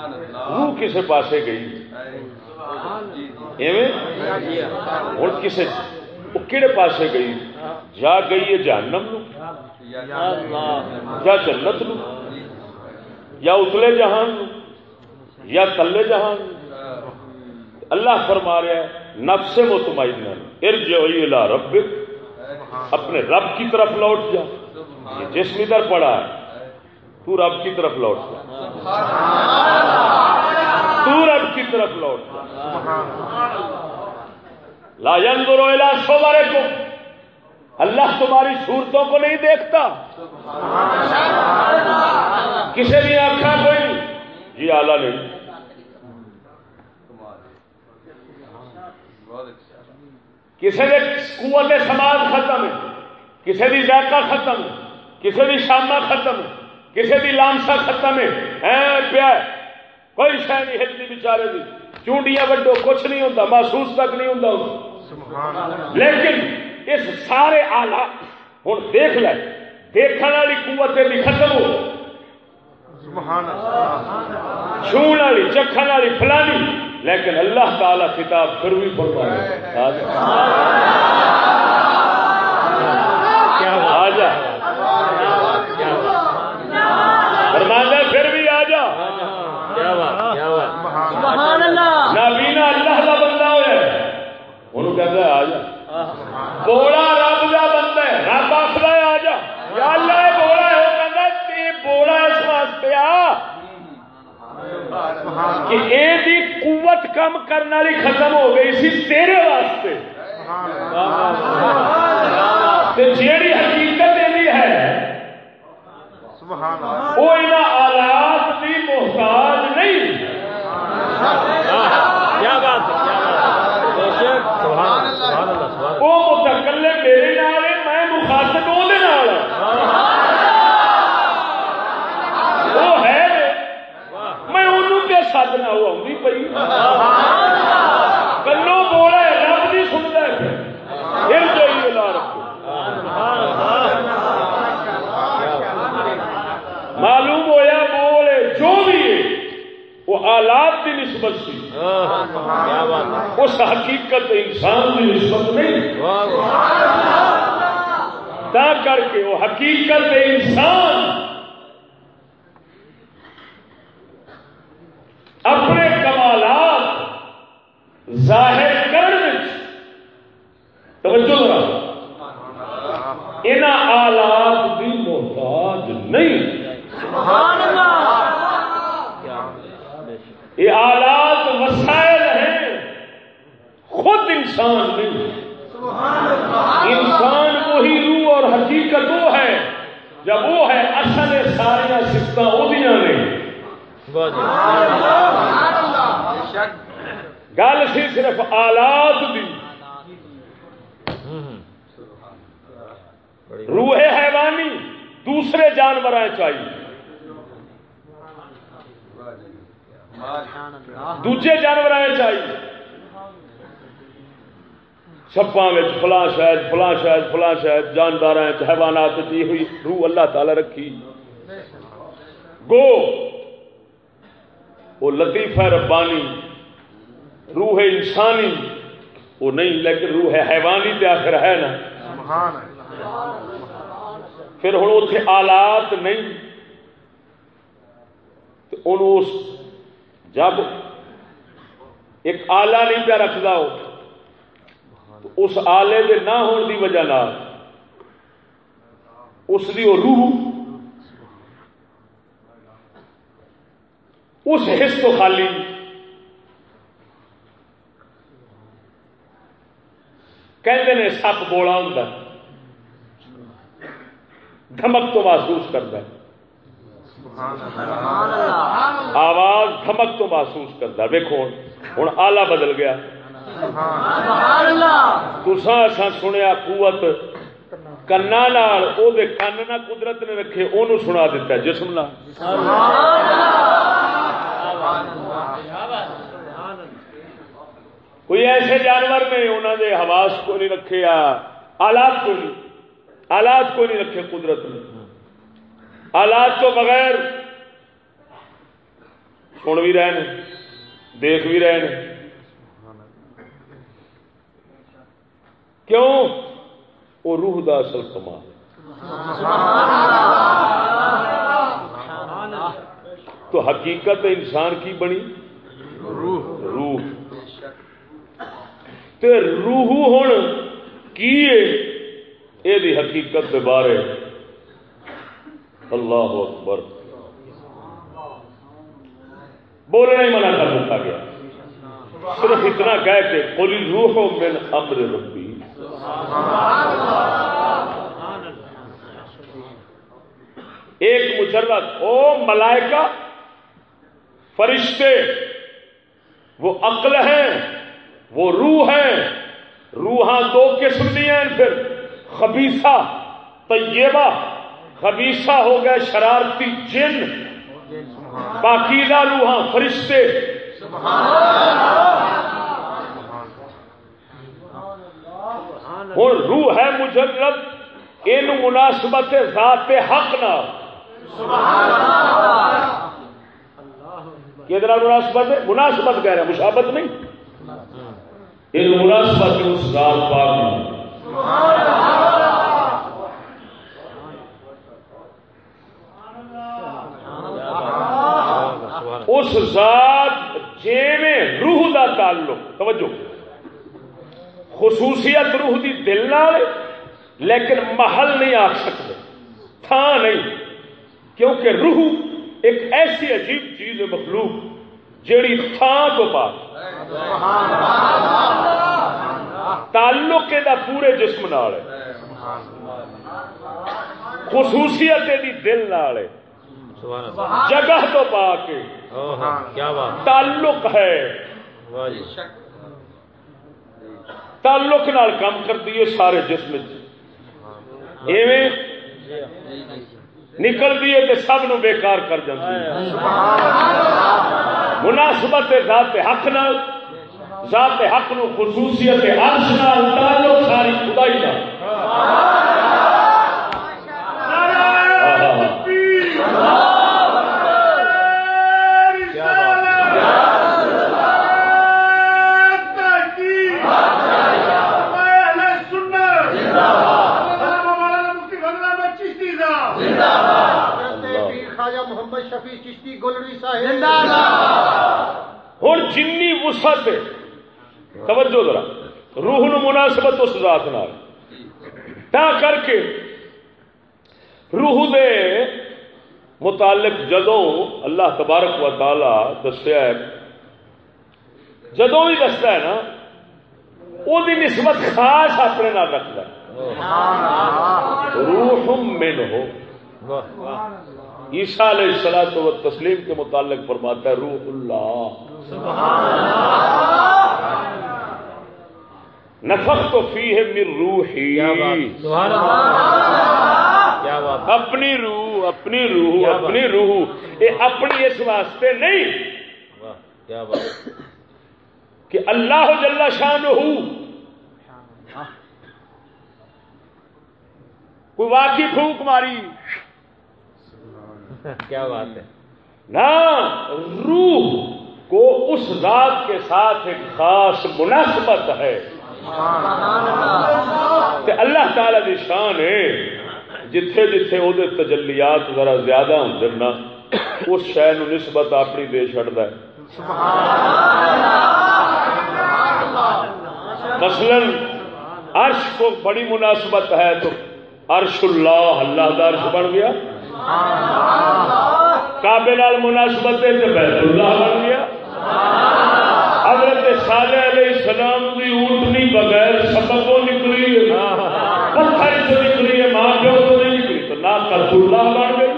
روح کسے پاسے گئی؟ ہوں کسے کہڑے پاسے گئی؟ جا گئی ہے جہنم نو یا جنت نو یا اتلے جہان یا تلے جہان اللہ فرما رہا ہے، نفس مطمئنہ، ارجعی الی ربک، اپنے رب کی طرف لوٹ جا۔ یہ جسم ادھر پڑا ہے تو رب کی طرف لوٹ جا۔ تو رب کی طرف لوٹ جا۔ لا ينظر الى صوركم۔ اللہ تمہاری صورتوں کو نہیں دیکھتا۔ کسی بھی آخا کوئی یہ جی آلہ نہیں کسی نے قوت سماج ختم ہے۔ کسی دی ذائقہ ختم ہے۔ کسی دی شامہ ختم ہے۔ کسی دی لامسا ختم ہے۔ اے پیا۔ کوئی شہ نہیں ہلتی بچارے دی۔ چونڈیاں وڈو کچھ نہیں ہوتا محسوس تک نہیں ہوتا لیکن اس سارے آلہ ہوں دیکھ لے دیکھنے والی قوت بھی ختم ہو۔ چھوڑ والی چکھن والی فلانی۔ لیکن اللہ تعالی کتاب پھر بھی فرما آ جا فرمانا پھر بھی آ جا کیا بات کیا بات سبحان اللہ نابینا اللہ کا بندہ ہوا انہوں کہتا ہے آ جا بولا رب کا بندہ ہے۔ رب آخر آ جا۔ یا اللہ یہ بولا ہے وہ کہتا بولا اس واسطے آ۔ کہ اے دی قوت کم کرنے والی ختم ہو گئی سی تیرے واسطے۔ جیڑی حقیقت یہ ہے وہ آلات کی محتاج نہیں کیا بات ہے کیا بات ہے بے شک سبحان اللہ سبحان اللہ سبحان اللہ وہ متکلے میرے نال ہے میں مخاطب وہ نال وہ ہے میں پہ سدنا وہ آؤں پی کلو بولا ہے رب نہیں سنتا ہے پھر جائیے لا رکھو معلوم ہویا بولے جو بھی وہ آلات کی نسبت سی اس حقیقت انسان کی نسبت نہیں تا کر کے وہ حقیقت انسان اپنے کمالات ظاہر کرنے توجہ ذرا ان آلات کی محتاج نہیں سبحان اللہ یہ آلات وسائل ہیں خود انسان نہیں انسان وہی روح اور حقیقت وہ ہے جب وہ ہے اصل سارا سفت وہ نے گل سی صرف آلات دی روح حیوانی دوسرے جانور چاہیے دوجے جانور چاہیے سپا فلاں شاید فلاں شاید جاندار حیوانات جی ہوئی روح اللہ تعالی رکھی۔ گو۔ وہ لطیفہ ربانی روح انسانی۔ وہ نہیں لیکن روح حیوانی تے آخر ہے نا۔ پھر ہوں اتنے آلات نہیں۔ تو اس جب ایک آلہ نہیں پیا رکھتا ہو اس آلے دے نہ ہونے دی وجہ نال اس دی روح اس حص تو خالی۔ کہتے ہیں سپ بولا ہوں دھمک تو محسوس کرتا ہے۔ آواز دھمک تو محسوس کرتا ویکو ہوں آلہ بدل گیا۔ تسا سنیا قوت کنا کن نہ قدرت نے رکھے وہ سنا دیتا جسم نہ کوئی ایسے جانور نے انہوں نے حواس کو نہیں رکھے آلات کو نہیں آلات کو نہیں رکھے قدرت نے آلات تو بغیر سن بھی رہے ہیں دیکھ بھی رہے ہیں کیوں وہ روح دا اصل کمال تو حقیقت انسان کی بنی؟ روح۔ روح۔ روح ہوں کی یہ حقیقت کے بارے۔ اللہ اکبر۔ بولنا ہی منع کر دیتا گیا۔ صرف اتنا کہہ کے کوئی روح من امر ربی۔ ایک مجرد او ملائکہ فرشتے وہ عقل ہیں وہ روح ہیں روحاں دو قسم دی ہیں پھر خبیصہ طیبہ خبیصہ ہو گئے شرارتی جن پاکیزہ روحاں فرشتے۔ ہوں روح ہے مجرد یہ مناسبت ذات حق نہ مناسبت؟ مناسبت کہہ رہے مشابت نہیں۔ یہ مناسبت اس ذات پاک اس ذات جیویں روح دا تعلق توجہ۔ خصوصیت روح دی دل نال لیکن محل نہیں آ سکتے تھان نہیں کیونکہ روح ایک ایسی عجیب چیز ہے مخلوق جیڑی تھان تو پا تعلق دا پورے جسم نال خصوصیت دی دل نال جگہ تو پا کے تعلق ہے۔ تعلق نال کام کر دیے سارے جسم ایویں نکل دیے تو سب نو بیکار کر جاتی مناسبت ذات حق نال ذات حق نو خصوصیت عرش نال تعلق ساری خدائی نال۔ ہوں جن وسعت توجہ ذرا۔ روح نو مناسبت اس ذات نال۔ تا کر کے روح دے متعلق جدو اللہ تبارک و تعالی دسیا ہے جدو بھی دستا ہے نا وہ نسبت خاص اپنے نال رکھتا روح من ہو عیسیٰ علیہ السلام و تسلیم کے متعلق فرماتا ہے روح اللہ۔ نفق تو فی ہے مر روحی۔ سبحان اللہ۔ اپنی روح اپنی روح؟ اپنی روح۔ یہ اپنی اس واسطے نہیں۔ کیا بات۔ کہ اللہ جل شان کوئی واقعی پھونک ماری۔ کیا بات ہے؟ نہ روح کو اس رات کے ساتھ ایک خاص مناسبت ہے۔ کہ اللہ۔ تعالی دی شان ہے۔ جتھے جتھے وہ تجلیات ذرا زیادہ ہوں نا اس شہ نسبت اپنی دے چڑتا ہے۔ مثلا عرش کو بڑی مناسبت ہے تو عرش اللہ اللہ کا عرش بن گیا۔ نال مناسبت ہے تو بیت اللہ بن گیا۔ حضرت صالح علیہ السلام کی اونٹنی بغیر کو نکلی پتھر سے نکلی ہے ماں پیو تو نہیں نکلی۔ تو نہ کرت اللہ بن گئی۔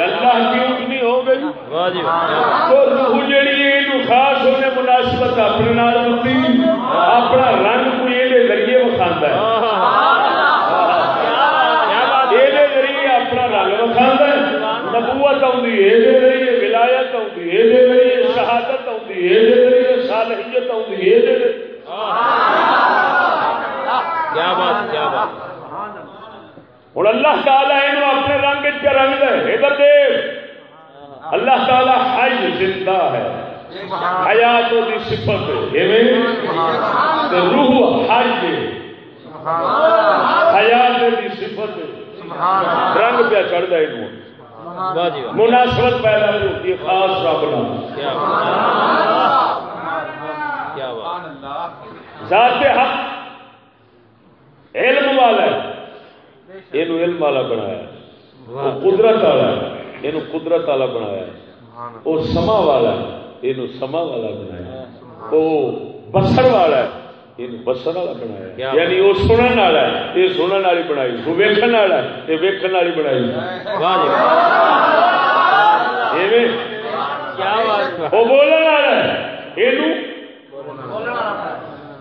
اللہ کی اونٹنی ہو گئی۔ جی واہ تو روح خاص ہونے مناسبت اپنے نال اپنا رنگ کوئی یہ ذریعے وکھاندا ہے یہ ذریعے اپنا رنگ وکھاندا ہے نبوت آؤندی یہ ولایت یہ شہادت یہ صالحیت یہ کیا بات کیا بات ہوں اللہ تعالیٰ اینو اپنے رنگ چ رنگ ادھر دیکھ اللہ تعالیٰ حی زندہ ہے حیات دی صفت ہے روح حی ہے حیات دی صفت ہے رنگ پہ چڑھتا ہے جی واہ۔ مناسبت پیدا ہوتی ہے خاص رب بات ذات حق علم والا ہے۔ یہ علم والا بنایا۔ واہ قدرت والا ہے۔ یہ قدرت والا بنایا۔ وہ سما والا ہے۔ یہ سما والا بنایا۔ وہ بسر والا ہے۔ یہ بسر والا بنایا کیا یعنی وہ سنن والا ہے یہ سنن والی بنائی وہ ویکھن والا ہے یہ ویکھن والی بنائی واہ واہ ایویں کیا بات وہ بولن والا ہے یہ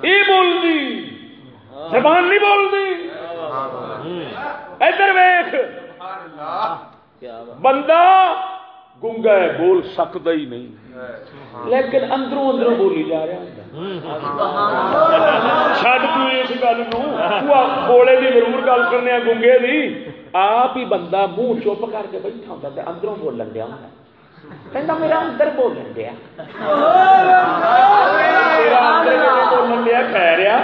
یہ بولدی زبان نہیں ادھر ویخ بندہ گنگا ہے بول سکتا ہی نہیں لیکن اندروں اندروں بولی جا رہا چڈ تو اس گل بولے کی ضرور گل کرنے گنگے دی۔ آپ ہی بندہ منہ چپ کر کے بیٹھا ہوتا اندروں بولن دیا ہوتا میرا اندر بولن دیا۔ بولن دیا خیر آ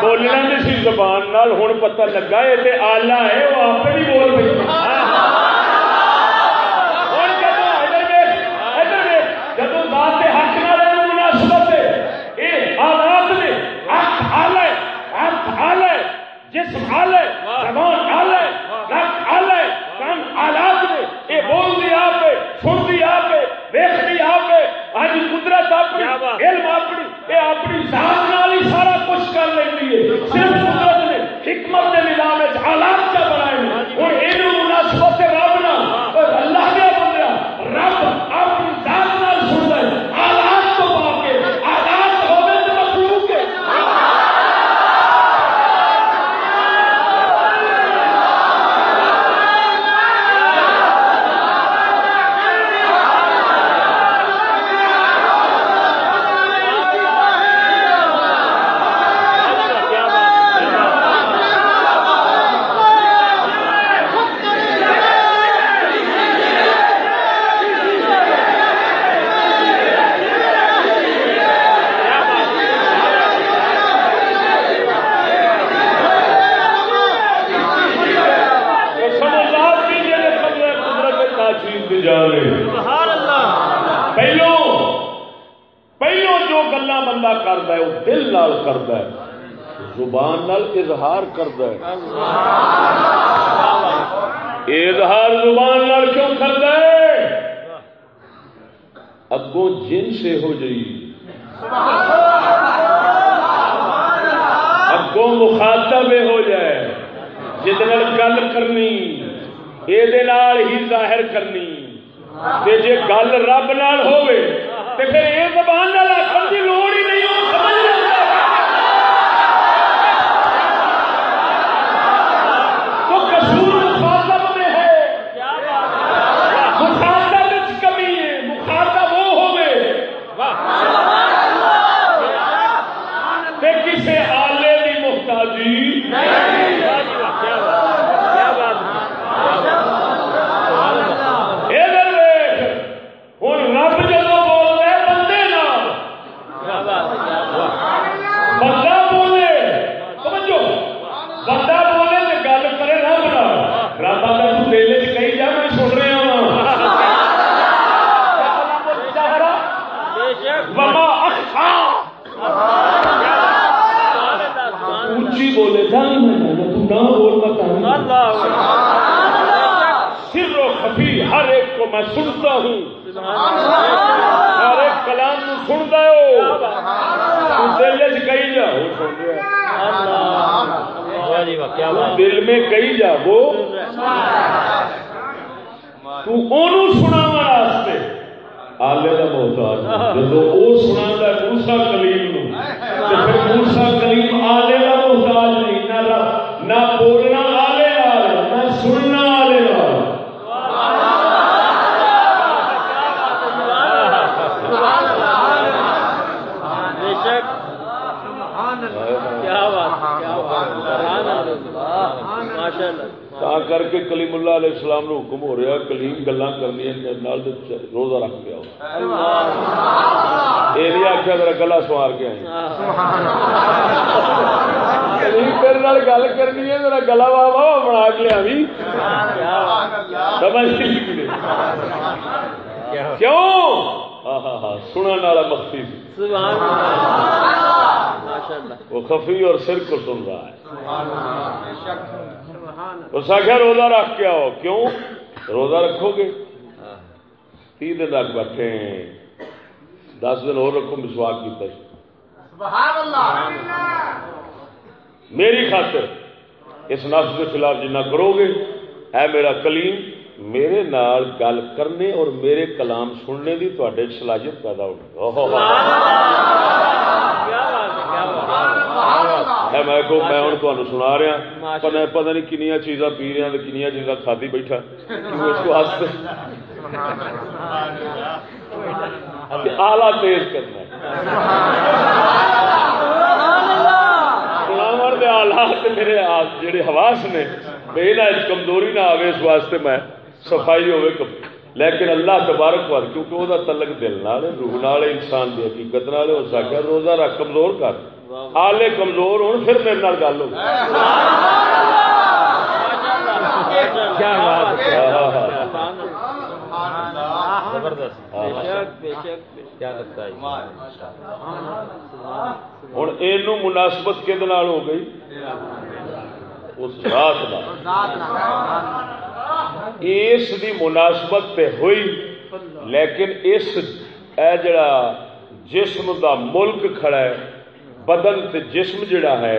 بولنا سی زبان ہن پتہ لگا یہ آلہ ہے وہ آپ بھی بول پئی ہن جدوں ادھر ویکھ ادھر ویکھ جدوں ذات حق نال اینوں مناسبت ہے اے حالات نے حق آلہ حق آلہ زبان کان آلات نے اے بول دی آپ سن دی آپ دی آپ ہے اج قدرت اپنی؟ علم اپنی اے اپنی ذات نال ہی سارا کچھ کر لیندی ہے۔ صرف قدرت نے حکمت کے نظام وچ حالات کیا بنائے ہیں ہن اینوں مناسبت رب نہ اور اللہ دے بندیا رب اپنی ذات نال سندا ہے حالات تو پا کے حالات ہوے تے مخلوق ہے کیا بات کیا بات قسم اللہ کی جے قبل قدرت ناچیز دی جانے سبحان اللہ پہلو پہلو جو گلا بندہ کرتا ہے وہ دل نال کرتا ہے زبان نال اظہار کرتا ہے۔ اظہار زبان نال کیوں کرتا ہے؟ اگوں جن سے ہو جئی اگوں مخاطب ہو جائے۔ جہد گل کرنی یہ ہی ظاہر کرنی۔ تے جے گل رب نال ہوے تے پھر یہ زبان نال آخر کی لوڑ ہی نہیں۔ خفی اور سر کو سن رہا ہے۔ اس آخیا روزہ رکھ کے آؤ۔ کیوں؟ روزہ رکھو گے۔ تی دن تک بیٹھے دس دن اور رکھو مسواک کی میری خاطر اس نفس کے خلاف جنہ کرو گے اے میرا کلیم میرے نال گل کرنے اور میرے کلام سننے دی تے صلاحیت پیدا ہوگی ہے میں کو میں ہوں تمہیں سنا رہا۔ پتا نہیں کنیا چیزاں پی رہا کنیا چیزاں کھادی بیٹھا۔ اس آلہ تیز کرنا۔ دے آلات میرے جڑے حواس نے بے نہ کمزوری نہ آوے اس واسطے میں صفائی ہوئے کم۔ لیکن اللہ تبارک وار کیونکہ وہ تعلق دل نال روح نال انسان دی حقیقت نال اس آخیا روزہ رکھ کمزور کر۔ آلے کمزور ہوں پھر میرے نال گل ہو کیا بات زبردست۔ کیا لگتا ہے؟ ہوں یہ مناسبت کہ ہو گئی؟ اس رات اس دی مناسبت تے ہوئی، لیکن اس، اے جڑا جسم دا ملک کھڑا ہے بدن تے جسم جڑا ہے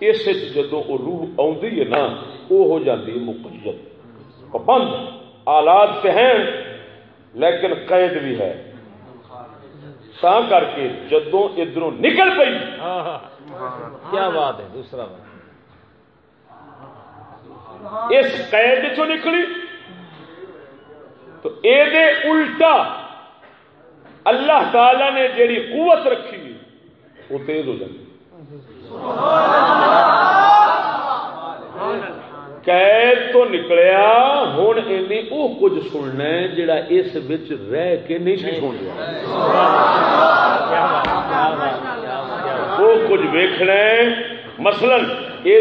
اس جدو وہ روح آدھی ہے نا وہ ہو جاتی ہے مقید پابند آلات تے ہیں لیکن قید بھی ہے۔ تا کر کے جدو ادھر نکل پئی۔ کیا بات ہے دوسرا بات۔ اس قید چو نکلی؟ تو اے دے الٹا اللہ تعالی نے جیڑی قوت رکھی وہ تیز ہو جاتی قید تو نکلیا ہوں اینی وہ کچھ سننا ہے جڑا اس وچ رہ کے نہیں سی سن رہا۔ وہ کچھ ویکھنا ہے، مثلا یہ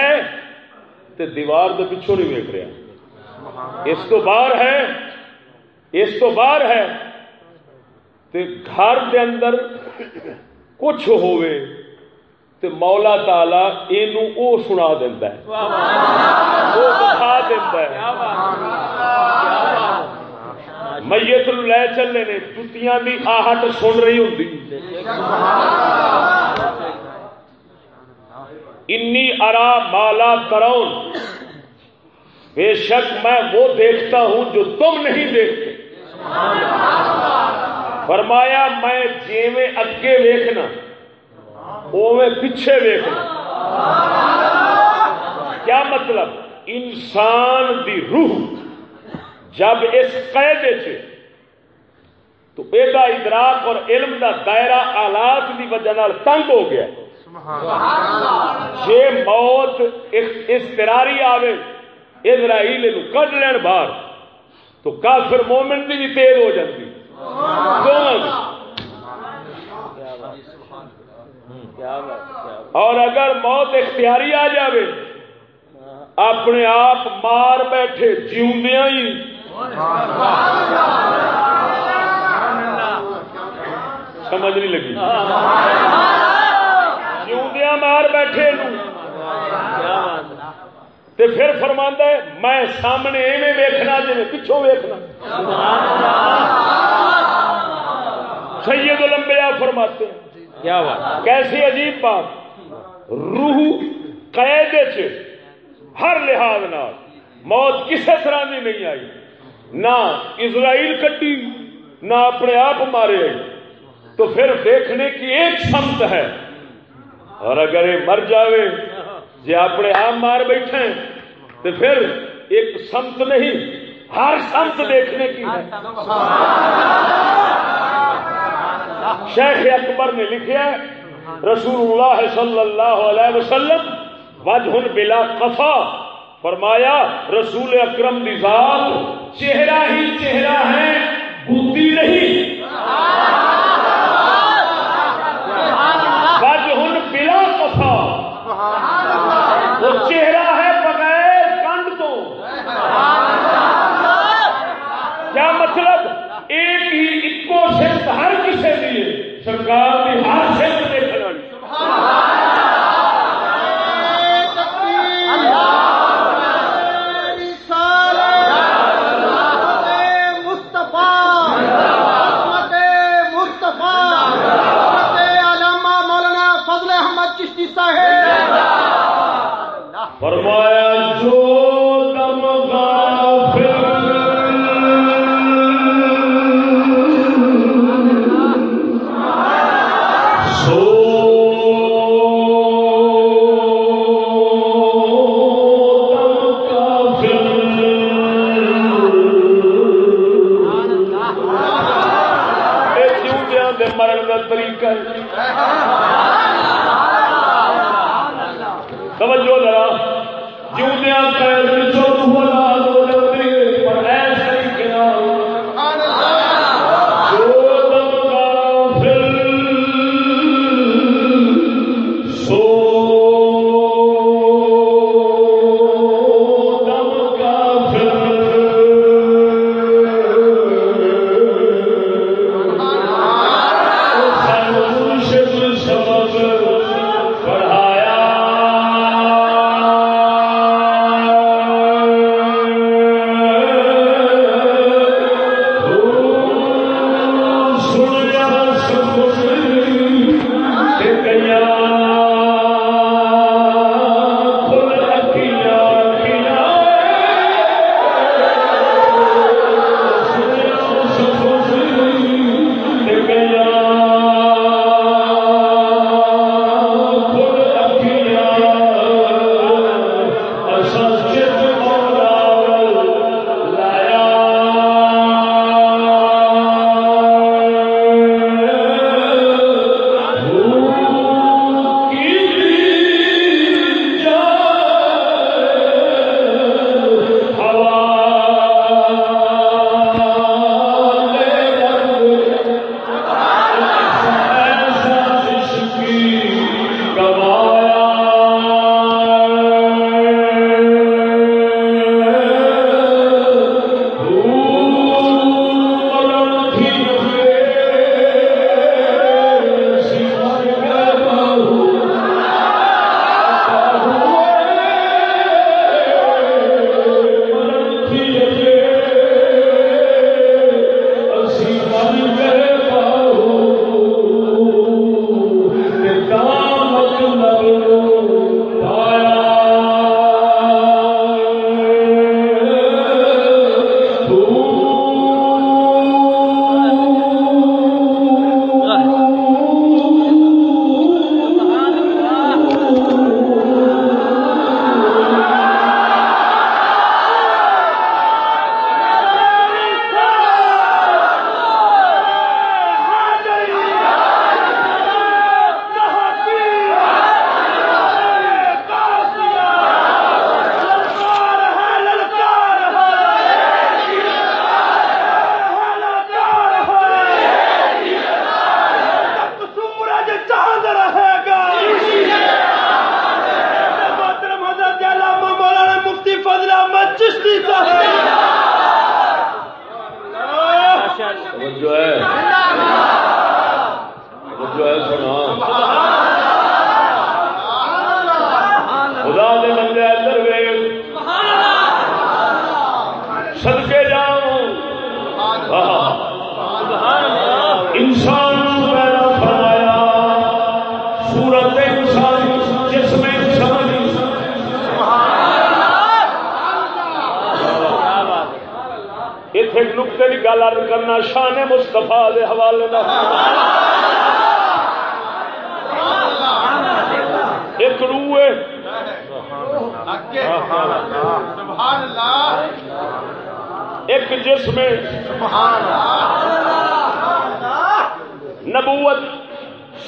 ہے تے دیوار دے پچھوں نہیں ویک رہا۔ اس تو باہر ہے، اس تو باہر ہے تے گھر دے اندر کچھ ہوئے تے مولا تالا یہ سنا دینا ہے۔ وہ دینا ہے۔ میت لے چلے نے جتیاں دی آہٹ سن رہی ہوں انی ارا مالا ترون۔ بے شک میں وہ دیکھتا ہوں جو تم نہیں دیکھتے۔ فرمایا میں جیویں اگے ویکھنا اوے پیچھے ویکھنا۔ کیا مطلب؟ انسان دی روح جب اس قید چ تو یہ ادراک اور علم دا دائرہ آلات دی وجہ نال تنگ ہو گیا۔ جے موت استراری آوے، اسرائیل کڈ لین باہر، تو کافر مومن دی بھی تیز ہو جاتی اور اگر موت اختیاری آ جاوے، اپنے آپ مار بیٹھے، جیوندیاں ہی۔ سمجھ نہیں لگی۔ جیوندیاں مار بیٹھے تے پھر فرماندا ہے، میں سامنے ایویں ویکھنا جے پچھوں ویکھنا۔ سید الانبیاء فرماتے ہیں۔ کیا بات۔ کیسی عجیب بات۔ روح قید چ ہر لحاظ نال۔ موت کسی طرح کی نہیں آئی۔ نہ اسرائیل کٹی نہ اپنے آپ مارے آئی۔ تو پھر دیکھنے کی ایک سمت ہے۔ اور اگر یہ مر جاوے جی اپنے آپ مار بیٹھے تو پھر ایک سمت نہیں ہر سمت دیکھنے کی ہے۔ شیخ اکبر نے لکھا رسول اللہ صلی اللہ علیہ وسلم وجہ بلا قفا فرمایا، رسول اکرم دی ذات چہرہ ہی چہرہ ہے بوتی نہیں وجہ بلا قفا وہ چہرہ ہے بغیر کنڈ تو کیا مطلب ایک ہی اکو شخص ہر کسی لیے سرکار کی ہر شخص دیکھنے والی فرمایا جو دم غافل سو دنیا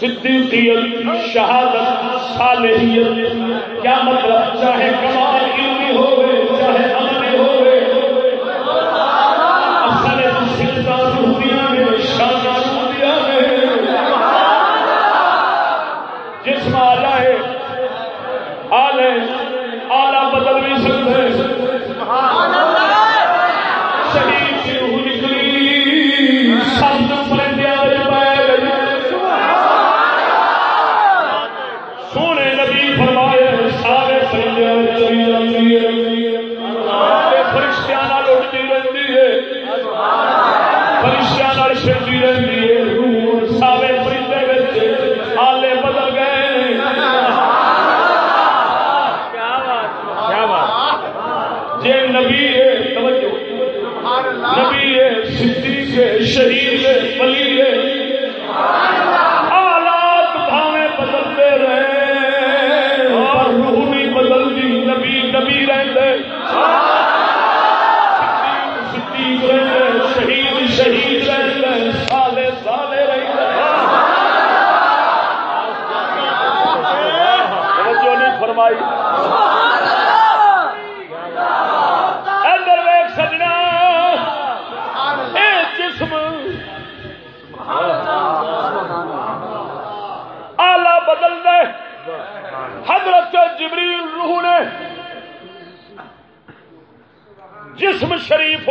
صدیقیت شہادت صالحیت کیا مطلب؟ چاہے کمال علمی ہوئے چاہے عملی ہوئے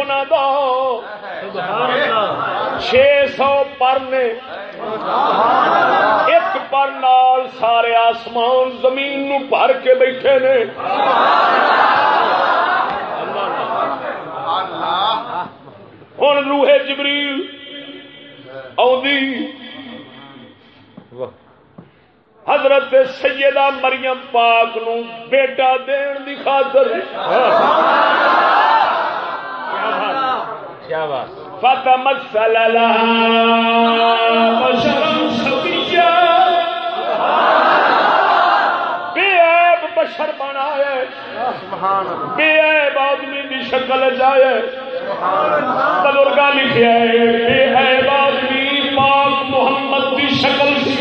شریف ہونا دا چھ سو پر نے ایک پر نال سارے آسمان زمین نو بھر کے بیٹھے نے۔ ہوں روح جبریل آدھی حضرت سیدہ مریم پاک نو بیٹا دین دی خاطر۔ کیا بات فتمثل لها بے عیب بشر بنایا بے عیب آدمی دی شکل جائے۔ بزرگا لکھیا ہے بے عیب آدمی پاک محمد دی شکل سی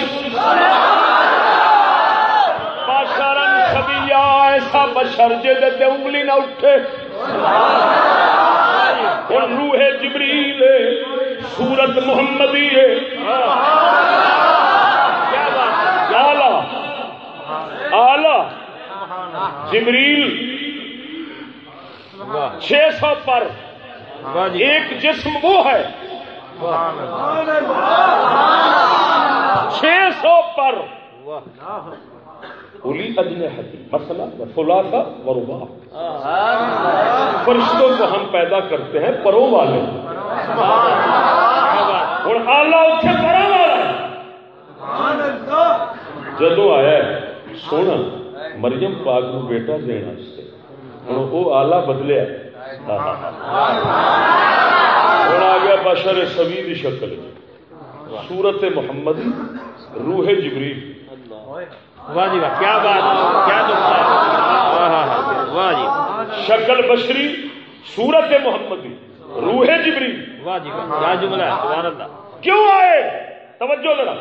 بشرن سبیا ایسا بشر جے دے انگلی نہ اٹھے۔ اور روح جبریل سورت محمدی ہے۔ آلہ آلہ جبریل چھ سو پر ایک جسم وہ ہے۔ چھ سو پر اولی ادنے مسئلہ خلاصہ و ربا فرشتوں کو ہم پیدا کرتے ہیں پروں والے۔ ہوں آلہ اتنے پروں والا جدو آیا ہے سونا مریم پاک کو بیٹا دینا ہوں وہ آلہ بدلیا ہوں آ گیا بشر سبھی کی شکل۔ سورت محمد روح جبریل۔ واہ جی واہ کیا بات کیا واہ واہ جی شکل بشری سورت محمدی روح جبریل۔ واہ جی واہ کیا جملہ ہے؟ سبحان اللہ۔ کیوں آئے؟ توجہ ذرا۔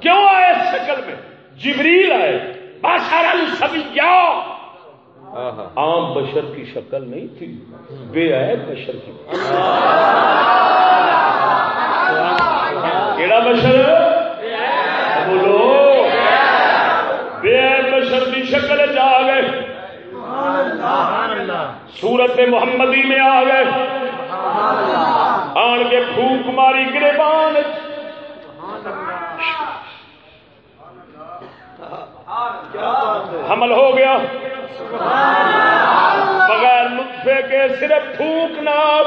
کیوں آئے شکل میں؟ جبریل آئے۔ بشر السبیہ۔ ہاں ہاں۔ عام بشر کی شکل نہیں تھی۔ بے عیب بشر کی۔ کیڑا بشر بولو بے عیب بشر کی شکل جا گئے سورت محمدی میں آ گئے۔ آن کے پھوک ماری گربان حمل ہو گیا۔ بغیر لطفے کے صرف پھوک نال۔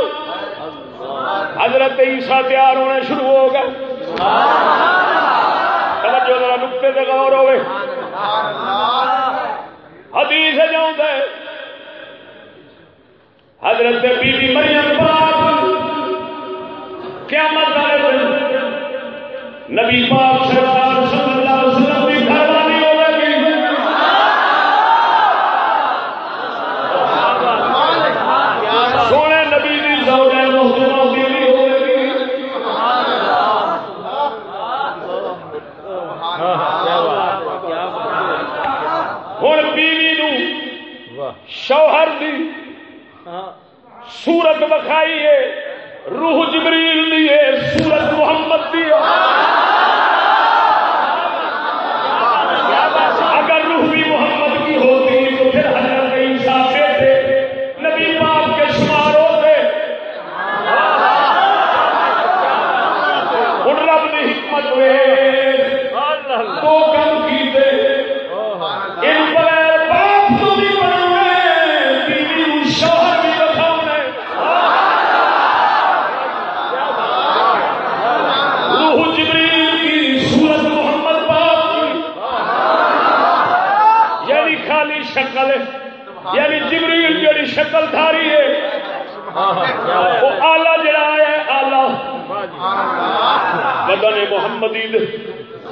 حضرت عیسیٰ تیار ہونا شروع ہو گئے۔ توجہ ذرا نقطے سے غور ہوئے۔ حدیث جاؤں ہے حضرت بی بی مریم پاک قیامت والے دن نبی پاک سرکار صلی اللہ علیہ وسلم کی گھر والی ہوے گی سونے نبی دی زوجہ محترمہ بیوی ہوے گی کیا بات کیا بات ہن بیوی نو واہ شوہر دی ہاں سورت بکھائی ہے روح جبریل دی ہے سورت محمد دی ہے۔ محمدی دے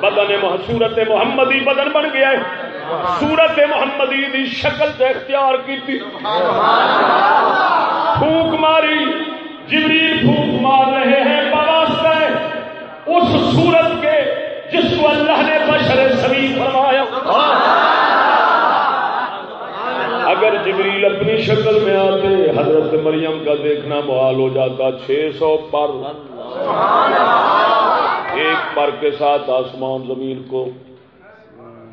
بدن مح- سورت محمدی بدن بن گیا ہے. سورت محمدی دی شکل تے اختیار کی پھونک ماری. جبریل پھونک مار رہے ہیں بواسطہ اس سورت کے جس کو اللہ نے بشر سبھی فرمایا. اگر جبریل اپنی شکل میں آتے، حضرت مریم کا دیکھنا محال ہو جاتا چھ سو پر. ایک پر کے ساتھ آسمان زمین کو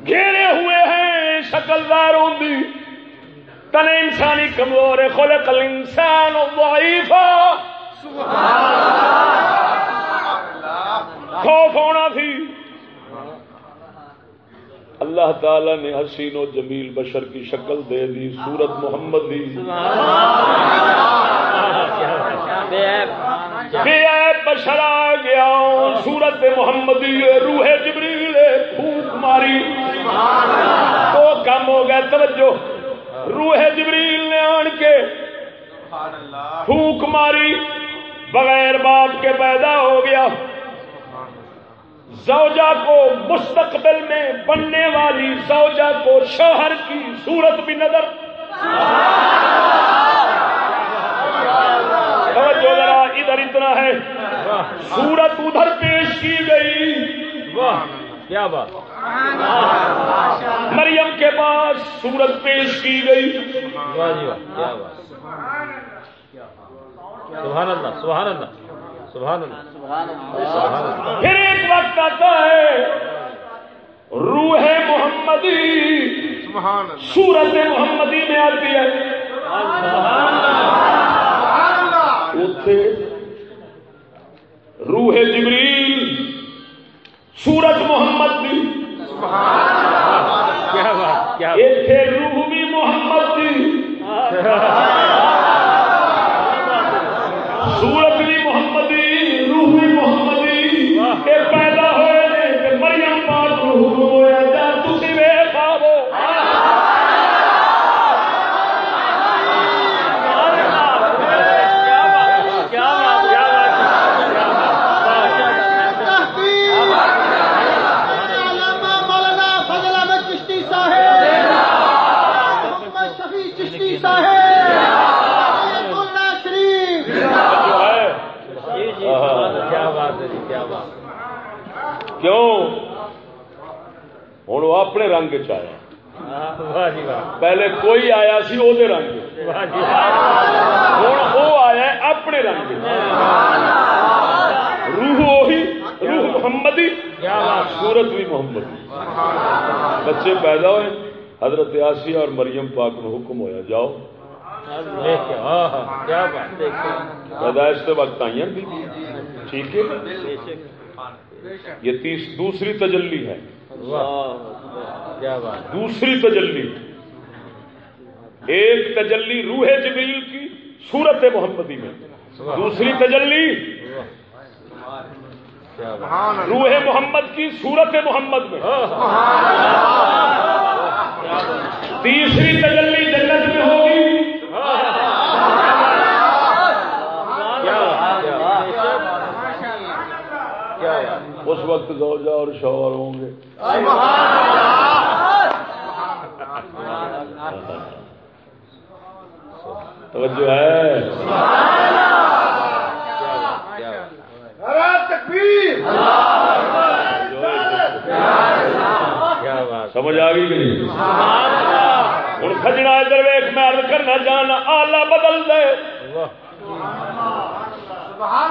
گھیرے ہوئے ہیں شکل دار ہوندی تن انسانی کمزور ہے خلق الانسان ضعیفا خوف ہونا تھی۔ اللہ تعالی نے حسین و جمیل بشر کی شکل دے دی، سورت محمد دی۔ بے بشر آ گیا، سورت محمدی روح جبریل پھونک ماری۔ تو کم ہو گیا، توجہ۔ روح جبریل نے آن کے پھونک ماری، بغیر باپ کے پیدا ہو گیا۔ زوجہ کو مستقبل میں بننے والی زوجہ کو شوہر کی صورت بھی نظر۔ توجہ ذرا ادھر اتنا ہے۔ صورت ادھر پیش کی گئی۔ واہ کیا بات۔ مریم کے پاس صورت پیش کی گئی۔ واہ جی واہ کیا بات۔ سبحان اللہ سبحان اللہ۔ سبحان اللہ. سبحان اللہ. پھر ایک وقت آتا ہے روح محمدی سورت محمدی میں آتی ہے۔ اتے روح جبریل سورت محمد دی کیا بات کیا اتے روح بھی محمد دی سورت بھی محمدی روح بھی محمدی یہ پیدا ہوئے نے تے مریم پاک نو حکم ہویا جا تسی ویکھ آو کیا بات کیا تحقیق علامہ مولانا فضل احمد چشتی صاحب محمد شفیع چشتی صاحب آیت اللہ شریف جو ہے جی جی کیا بات ہے جی کیا بات کیوں ہوں وہ اپنے رنگ چ آیا۔ واہ جی پہلے کوئی آیا سی وہ رنگ۔ واہ جی ہوں وہ آیا اپنے رنگ۔ روح وہی روح محمدی۔ سورت بھی محمدی۔ بچے پیدا ہوئے حضرت آسیہ اور مریم پاک میں حکم ہویا جاؤ۔ ہاں ہاں پیدائش کے وقت آئی ہیں۔ ٹھیک ہے۔ یہ تیس دوسری تجلی ہے۔ کیا بات۔ دوسری تجلی۔ ایک تجلی روح جبریل کی صورت محمدی میں۔ دوسری تجلی روح محمد کی صورت محمد میں۔ تیسری تجلی جنت میں ہوگی اس وقت زوجہ اور شوہر ہوں گے۔ توجہ ہے۔ سمجھ آ گئی کہ نہیں؟ ہوں سجنا ویخ میں عرض کرنا چاہنا آلہ بدل دے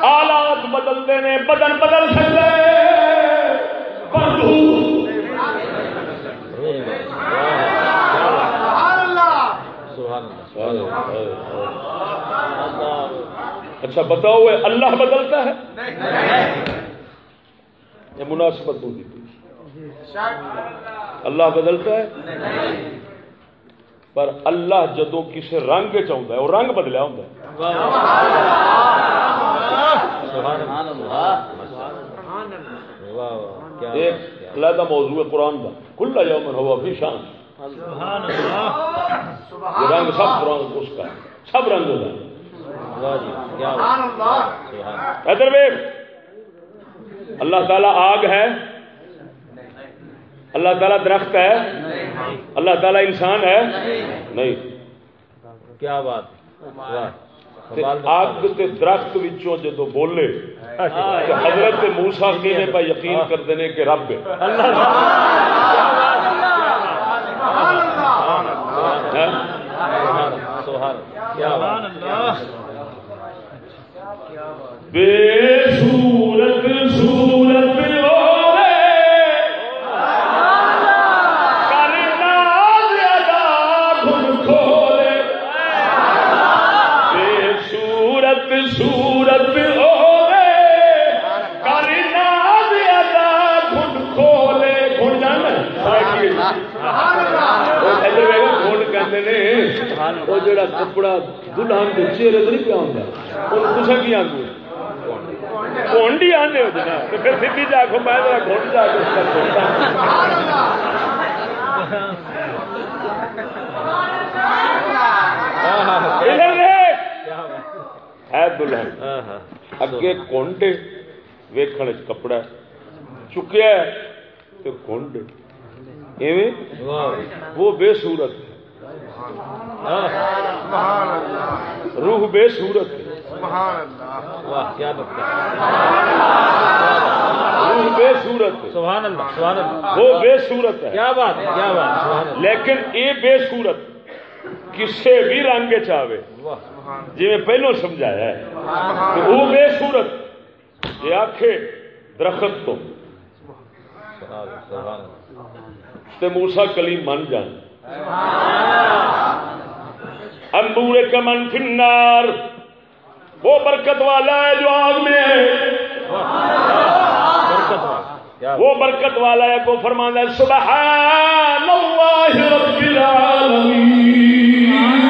آلات بدلتے نے بدن بدل سکتے۔ اچھا بتاؤ اللہ بدلتا ہے؟ یہ مناسبت ہوگی اللہ بدلتا ہے؟ پر اللہ جدو کسی رنگ چاہتا ہے وہ رنگ بدلیا ہوتا ہے۔ ایک علیحدہ موضوع ہے قرآن کا۔ کھلا یومن ہوا بھی شان۔ یہ رنگ سب قرآن اس کا۔ سب رنگ ہے سبحان اللہ۔ ادھر ویک اللہ تعالیٰ آگ ہے۔ اللہ تعالیٰ درخت ہے۔ اللہ تعالیٰ انسان ہے۔ نہیں۔ کیا بات؟ آگ تے درخت وچوں جدو بولے حضرت موسا کی نے پہ یقین کرتے ہیں کہ رب؟ بے جڑا کپڑا دلہن کے چہرے تو نہیں پیا ہوں وہ کچھ کی آگے آنے ہو تو پھر سیدھی جا کے میں ذرا جا کے اس کا ہے دلہن۔ اگے کنڈ ویکھن چ کپڑا چکیا تو کنڈ ایویں؟ وہ بے صورت۔ ہے روح بے صورت اللہ. کیا بتا روح بے صورت ہے۔ سبحان اللہ سبحان اللہ۔ وہ بے صورت ہے۔ کیا بات ہے کیا بات سبحان اللہ۔ لیکن یہ بے صورت کسے بھی رنگ چاہے جی میں پہلو سمجھایا ہے وہ بے صورت یہ آخے درخت تو۔ سبحان اللہ تے موسا کلیم من جان۔ انبور کمن فنار، وہ برکت والا ہے جو آگ میں ہے۔ وہ برکت والا ہے وہ فرمانا ہے، سبحان اللہ رب العالمین۔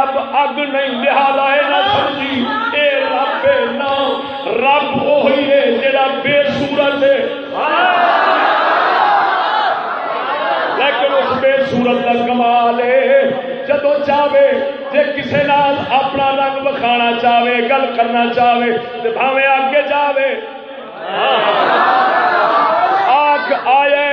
رب اگ نہیں، لہذا اے نہ سمجھی، اے رب ہے نا رب وہی ہے جڑا بے صورت ہے۔ لیکن اس بے صورت کا کمال ہے۔ جدو چاہے، جے کسے نال اپنا رنگ بکھانا چاہے، گل کرنا چاہے تو بھاوے آگے جاوے۔ آگ آئے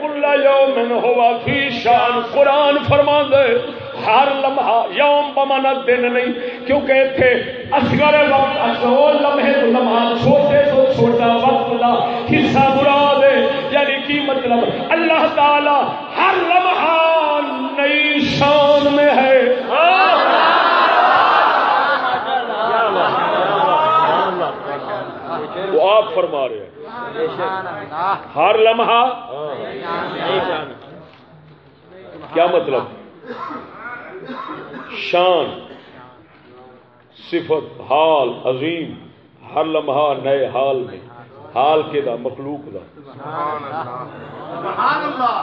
کلا یومن ہوا فی شان، قرآن فرما دے ہر لمحہ یوم بمانا دن نہیں کیونکہ اتنے اصغر وقت اصول لمحے تو لمحہ چھوٹے تو چھوٹا وقت دا حصہ مراد ہے۔ یعنی کی مطلب؟ اللہ تعالی ہر لمحہ نئی شان میں ہے۔ وہ آپ فرما رہے ہیں۔ ہر لمحہ؟ کیا مطلب؟ شان صفت حال عظیم ہر لمحہ نئے حال میں حال کے دا مخلوق دا۔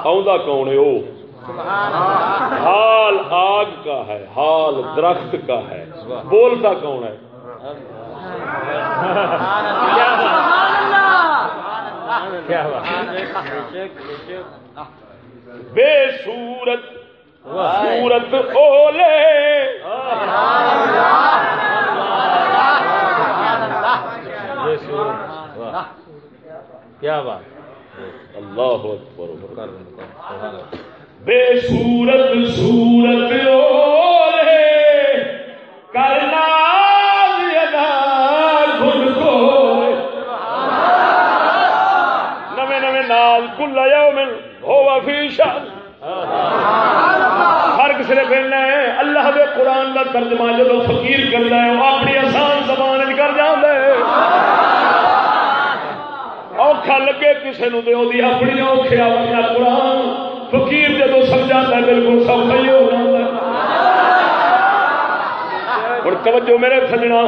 آؤں کون ہے وہ حال آگ کا ہے حال درخت کا ہے۔ بولتا کون ہے؟ بے صورت اولے یہ سورت واہ۔ کیا بات۔ اللہ اکبر بے صورت اولے کرنا کو۔ نویں نویں نال کل یوم ہوا فی شان فرق ہے، اللہ دے قرآن کا ترجمہ جب فقیر کرتا ہے، وہ اپنی آسان زبان کر جانا ہے۔ اوکھا لگے کسی نو دے دی اپنی اوکھے اپنا قرآن فقیر جدو سمجھا ہے، بالکل سب صحیح ہو جاتا ہے۔ اور توجہ میرے سجنا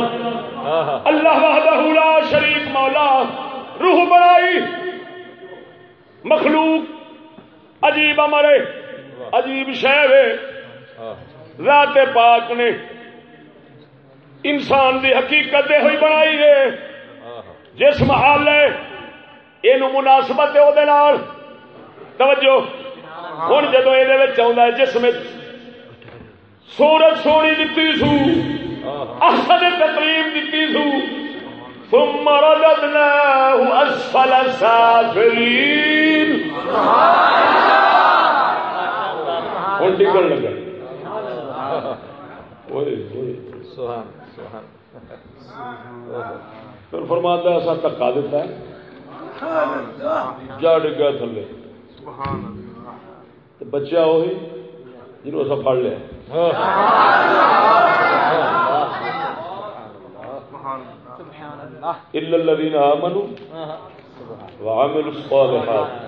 اللہ وحدہ لا شریک مولا، روح بنائی۔ مخلوق عجیب امرے عجیب شہر ذات پاک نے انسان دی حقیقت دے ہوئی بنائی ہے۔ جس محال ہے یہ مناسبت ہے وہ توجہ۔ ہوں جدو یہ آ جس میں سورج سونی دتی سو، احسن تقریم دتی سو۔ ثم رددناه اسفل سافلين ہوں ڈگن لگا۔ پھر فرماتا ایسا دکا دیتا ہے۔ جا ڈگا تھلے۔ بچہ وہی جنہوں اصا پڑھ لیا۔ الا الذين امنوا وعملوا الصالحات۔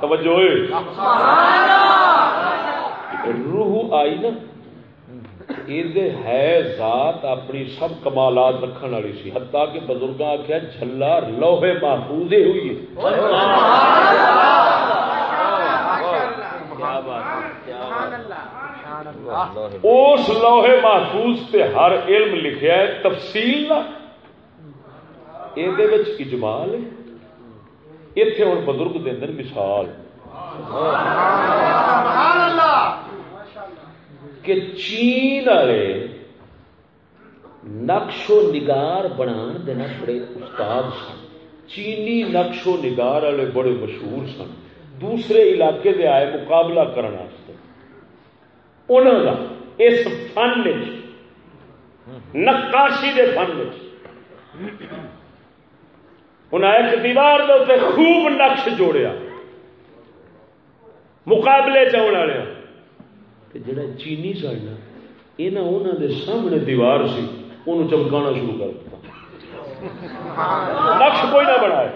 توجہ روح آئی نا ہے ذات اپنی سب کمالات رکھنے والی سی۔ حتیٰ کہ بزرگاں آخیا جھلا لوہے محفوظ ہوئی اس لوہے محفوظ تے ہر علم لکھیا ہے تفصیل یہ اجمال ہے۔ اتے ہوں بزرگ اندر مثال۔ کہ چین والے نقش و نگار بنان دے نا بڑے استاد سن۔ چینی نقش و نگار والے بڑے مشہور سن۔ دوسرے علاقے دے آئے مقابلہ کرنے انہوں کا اس فن نقاشی دے فن انہیں ایک دیوار دے خوب نقش جوڑیا۔ مقابلے چاؤن والے ہاں۔ جڑا چینی سن یہاں انہوں دے سامنے دیوار سی، انہوں چمکانا شروع کر دیا نقش کوئی نہ بنائے۔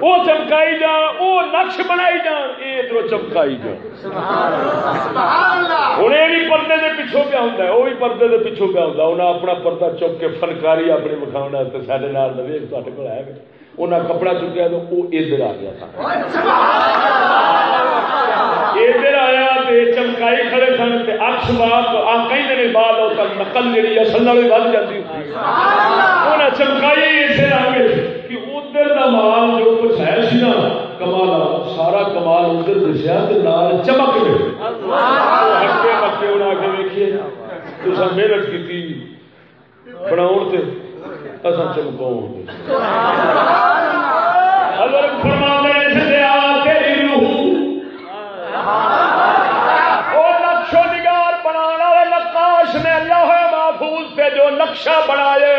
وہ چمکائی جان وہ نقش بنائی جان یہ ادھر چمکائی جان ہوں یہ بھی پردے کے پیچھوں پہ ہوتا ہے، وہ بھی پردے کے پیچھوں پہ ہوتا انہیں اپنا پردہ چک کے فنکاری اپنی وکھاؤنا سارے نال دے تے کو ہے۔ انہیں کپڑا چکیا تو وہ ادھر آ گیا تھا۔ ادھر آیا چمکائی کھڑے سن اکش بات کہیں دن بعد وہ نقل جی اصل والی ود جاتی انہیں چمکائی اسے آ گئے کہ ادھر کا مال جو کچھ ہے سی نا، کمال سارا کمال ادھر دسیا چمک گئے۔ ہٹے پکے انہیں آ کے ویکھیے۔ تو محنت کی بناؤ چمکاؤ نقشہ بنائے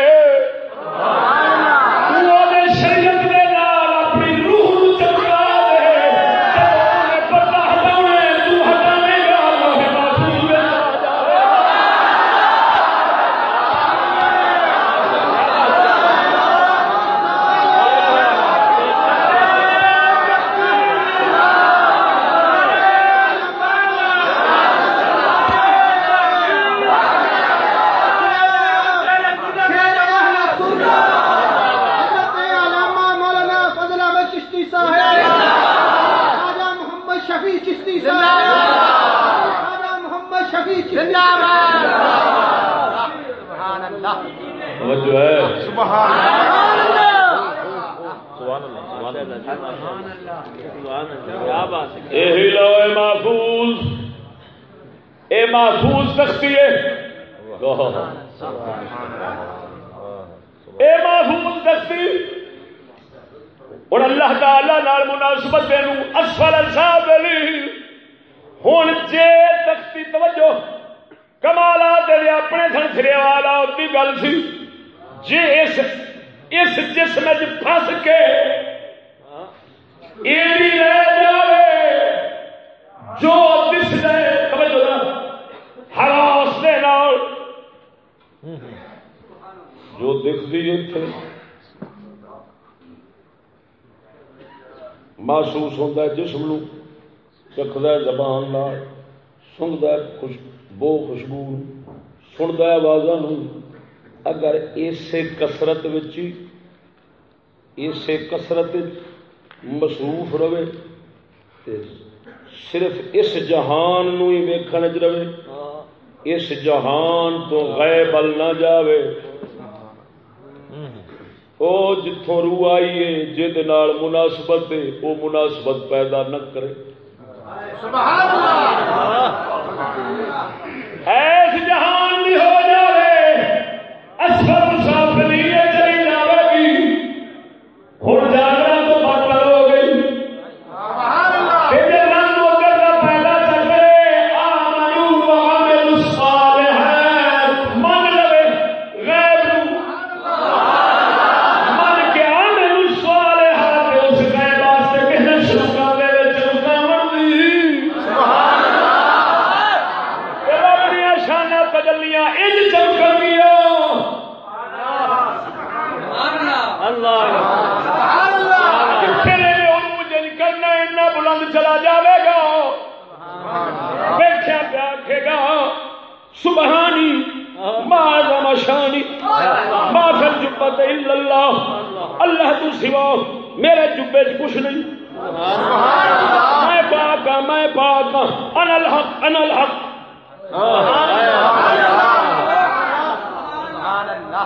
شریعت نے اپنی روح چمکا دے پتا ہٹاؤنے تو ہٹانے گا اللہ محفوظ میں شفیع زندہ باد سبحان اللہ توجہ ہے سبحان اللہ سبحان اللہ سبحان اللہ کیا بات ہے یہی لو اے محفوظ اے محفوظ تختی ہے اے محفوظ تختی ہوں اللہ تعالی نال مناسبت دینو اسفل السابلین ہوں جے تختی توجہ کمالات دے اپنے سن سرے والا دی گل سی جے اس اس جسم وچ پھس کے ایڑی رہ جاوے جو دس دے توجہ نا ہراس دے نال جو دکھ دی اتنے محسوس ہوتا ہے جسم نو چکھد زبان نال خوش بو خوشبو سنتا ہے اگر اسے کسرت اسے کسرت مصروف رہے، تے صرف اس جہان نو ہی ویکھن چ رہے، اس جہان تو غیب ال نہ جاوے۔ او جتوں روح آئیے جہد مناسبت ہے وہ مناسبت پیدا نہ کرے۔ ایس جہان بھی ہو جائے اسفل مسافری چلی جائے گی۔ ہو جاگرا الا اللہ. اللہ تو سوا میرے جبے چ کچھ نہیں. میں پاک ہاں میں پاک ہاں. انا الحق انا الحق.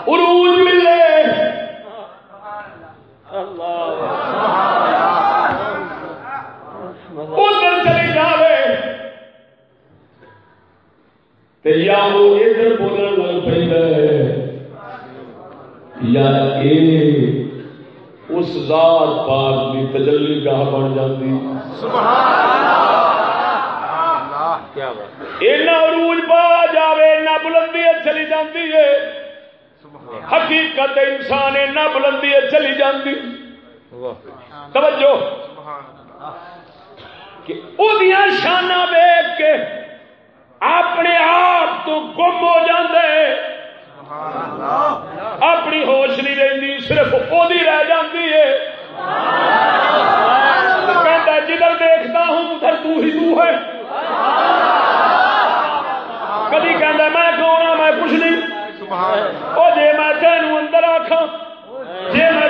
عروج ملے. ادھر چلی جاوے. یا وہ ادھر بولن لگ پہ یا اے اس ذات پاک کی تجلی گاہ بن جاتی اینا عروج پا جاوے اینا بلندی چلی جاتی ہے حقیقت انسان اینا بلندی چلی جاتی توجہ۔ کہ اودیاں شانہ ویک کے اپنے آپ تو گم ہو جاندے۔ اپنی ہوش نہیں رہتی صرف وہی رہ جاتی ہے۔ جدھر دیکھتا ہوں ادھر تو ہی تو ہے۔ ہے، میں کون میں کچھ نہیں وہ جے میں تینوں اندر آخا جے میں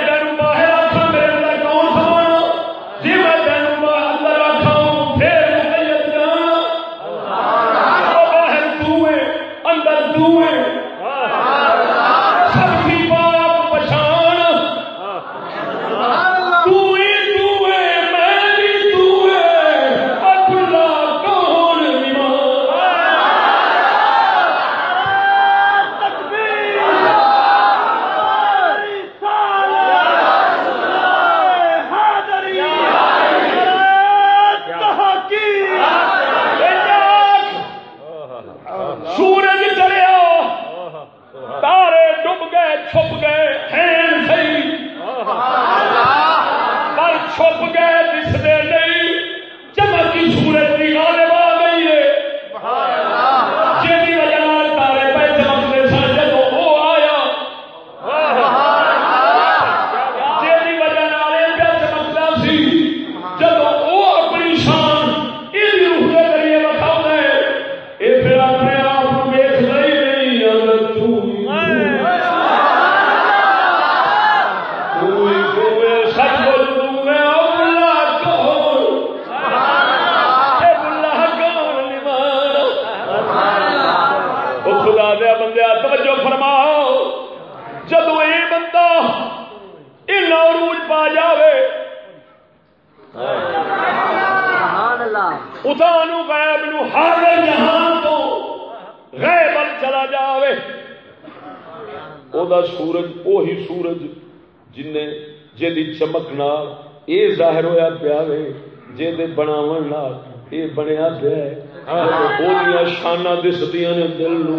او دیا نے دل نو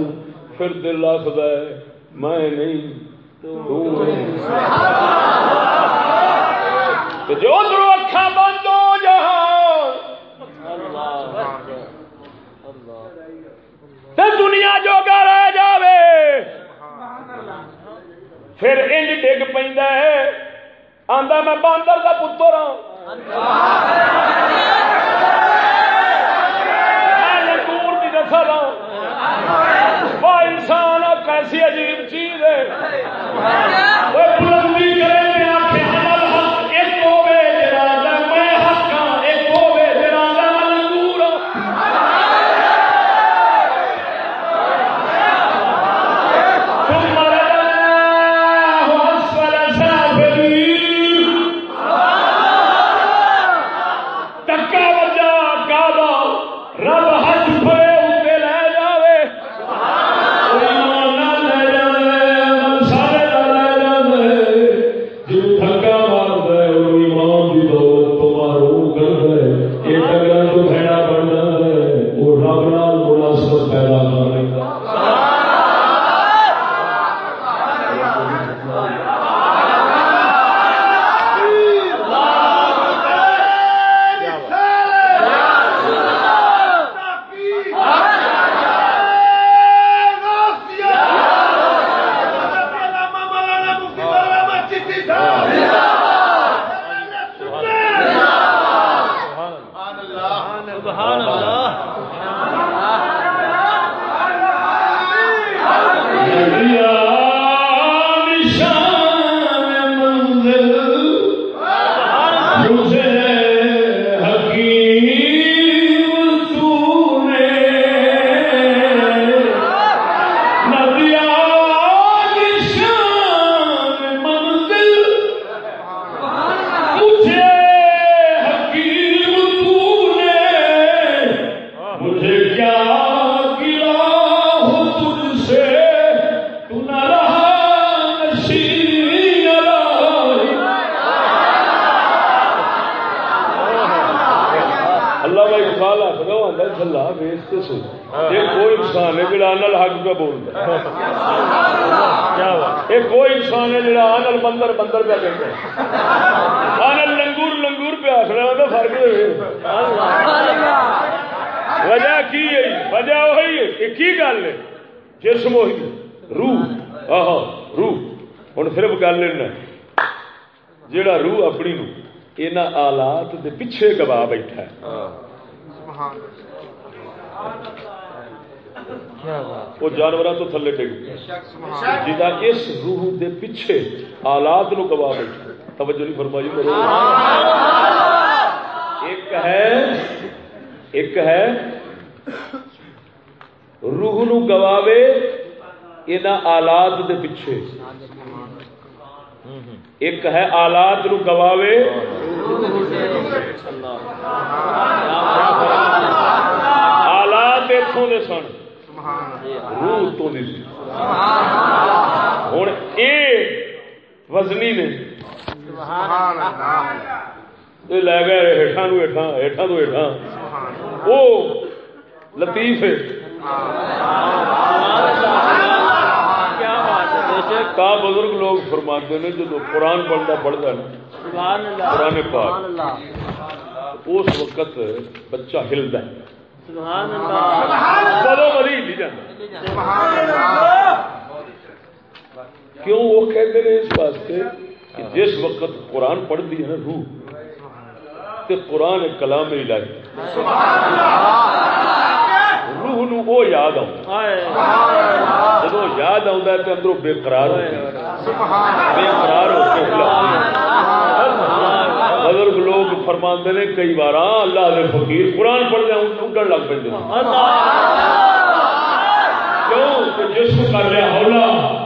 پھر دل آخدا ہے میں نہیں جو ادھر اکھا بند ہو جہاں دنیا جو گا رہ جاوے پھر انج ڈگ پہ آندا میں باندر کا پتر ہاں لنگور وہ انسان کیسی عجیب چیز ہے۔ اس روح دے پیچھے آلات نو گوا بیٹھا ہے۔ توجہ نہیں فرمائی کرو۔ ایک ہے ایک ہے، روح نو گواوے یہاں آلات دے پیچھے۔ ایک ہے، آلات نو گواوے آلات اتوں دے سن۔ روح تو نہیں۔ وزنی نے۔ یہ لے گئے نو تو وہ لطیف ہے۔ کیا بات ہے؟ بے شک تا بزرگ لوگ فرماتے ہیں جب قرآن پڑھتا پڑھتا ہے نا سبحان اللہ۔ قرآن پاک۔ سبحان اللہ۔ اس وقت بچہ ہلدا ہے۔ ہلی جاتا کیوں وہ کہتے ہیں اس واسطے کہ جس وقت قرآن پڑھتی ہے نا روح، تے قرآن کلام الہی۔ روح نو وہ یاد آؤں۔ ہائے جب یاد آتا ہے تو اندروں بے قرار ہو کے بے قرار ہو کے بزرگ لوگ فرماندے نے کئی بار اللہ دے فقیر قرآن پڑھ جاؤں اڈن لگ پہ کیوں؟ کہ جسم کر رہا ہولا۔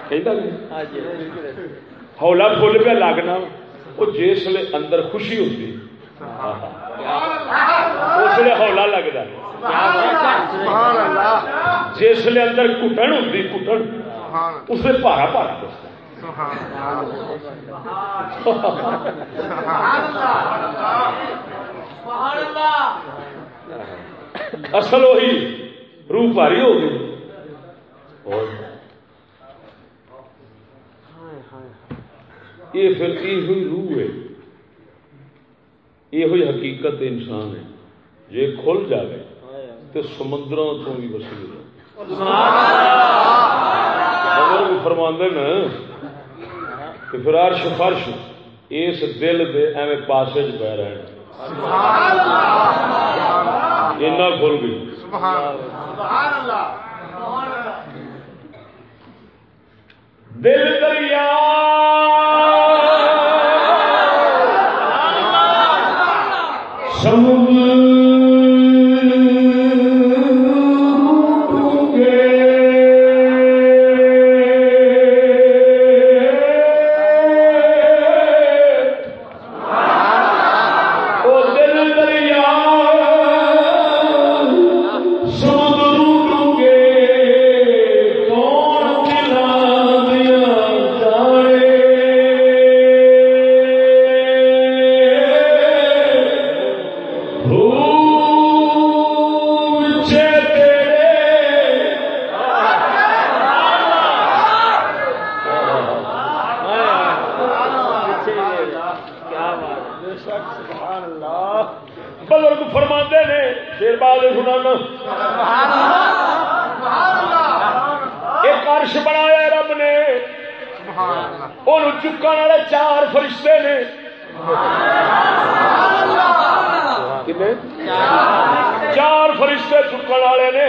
ہولا فل پہ لگنا وہ جس ویلے اندر خوشی ہوتی اس لیے ہولا لگتا جس ویلے اندر کٹن ہوتی کٹن اس لیے پارا پارا اصل وہی روح پاری ہو گئی یہ پھر یہ ہوئی روح ہے۔ یہ ہوئی حقیقت انسان ہے۔ یہ کھل جائے تو سمندروں تو بھی وسیع اگر فرماندے نا کہ پھر عرش فرش اس دل دے ایویں پاسے چ پہ رہے اینا کھل گئی۔ دل دریا!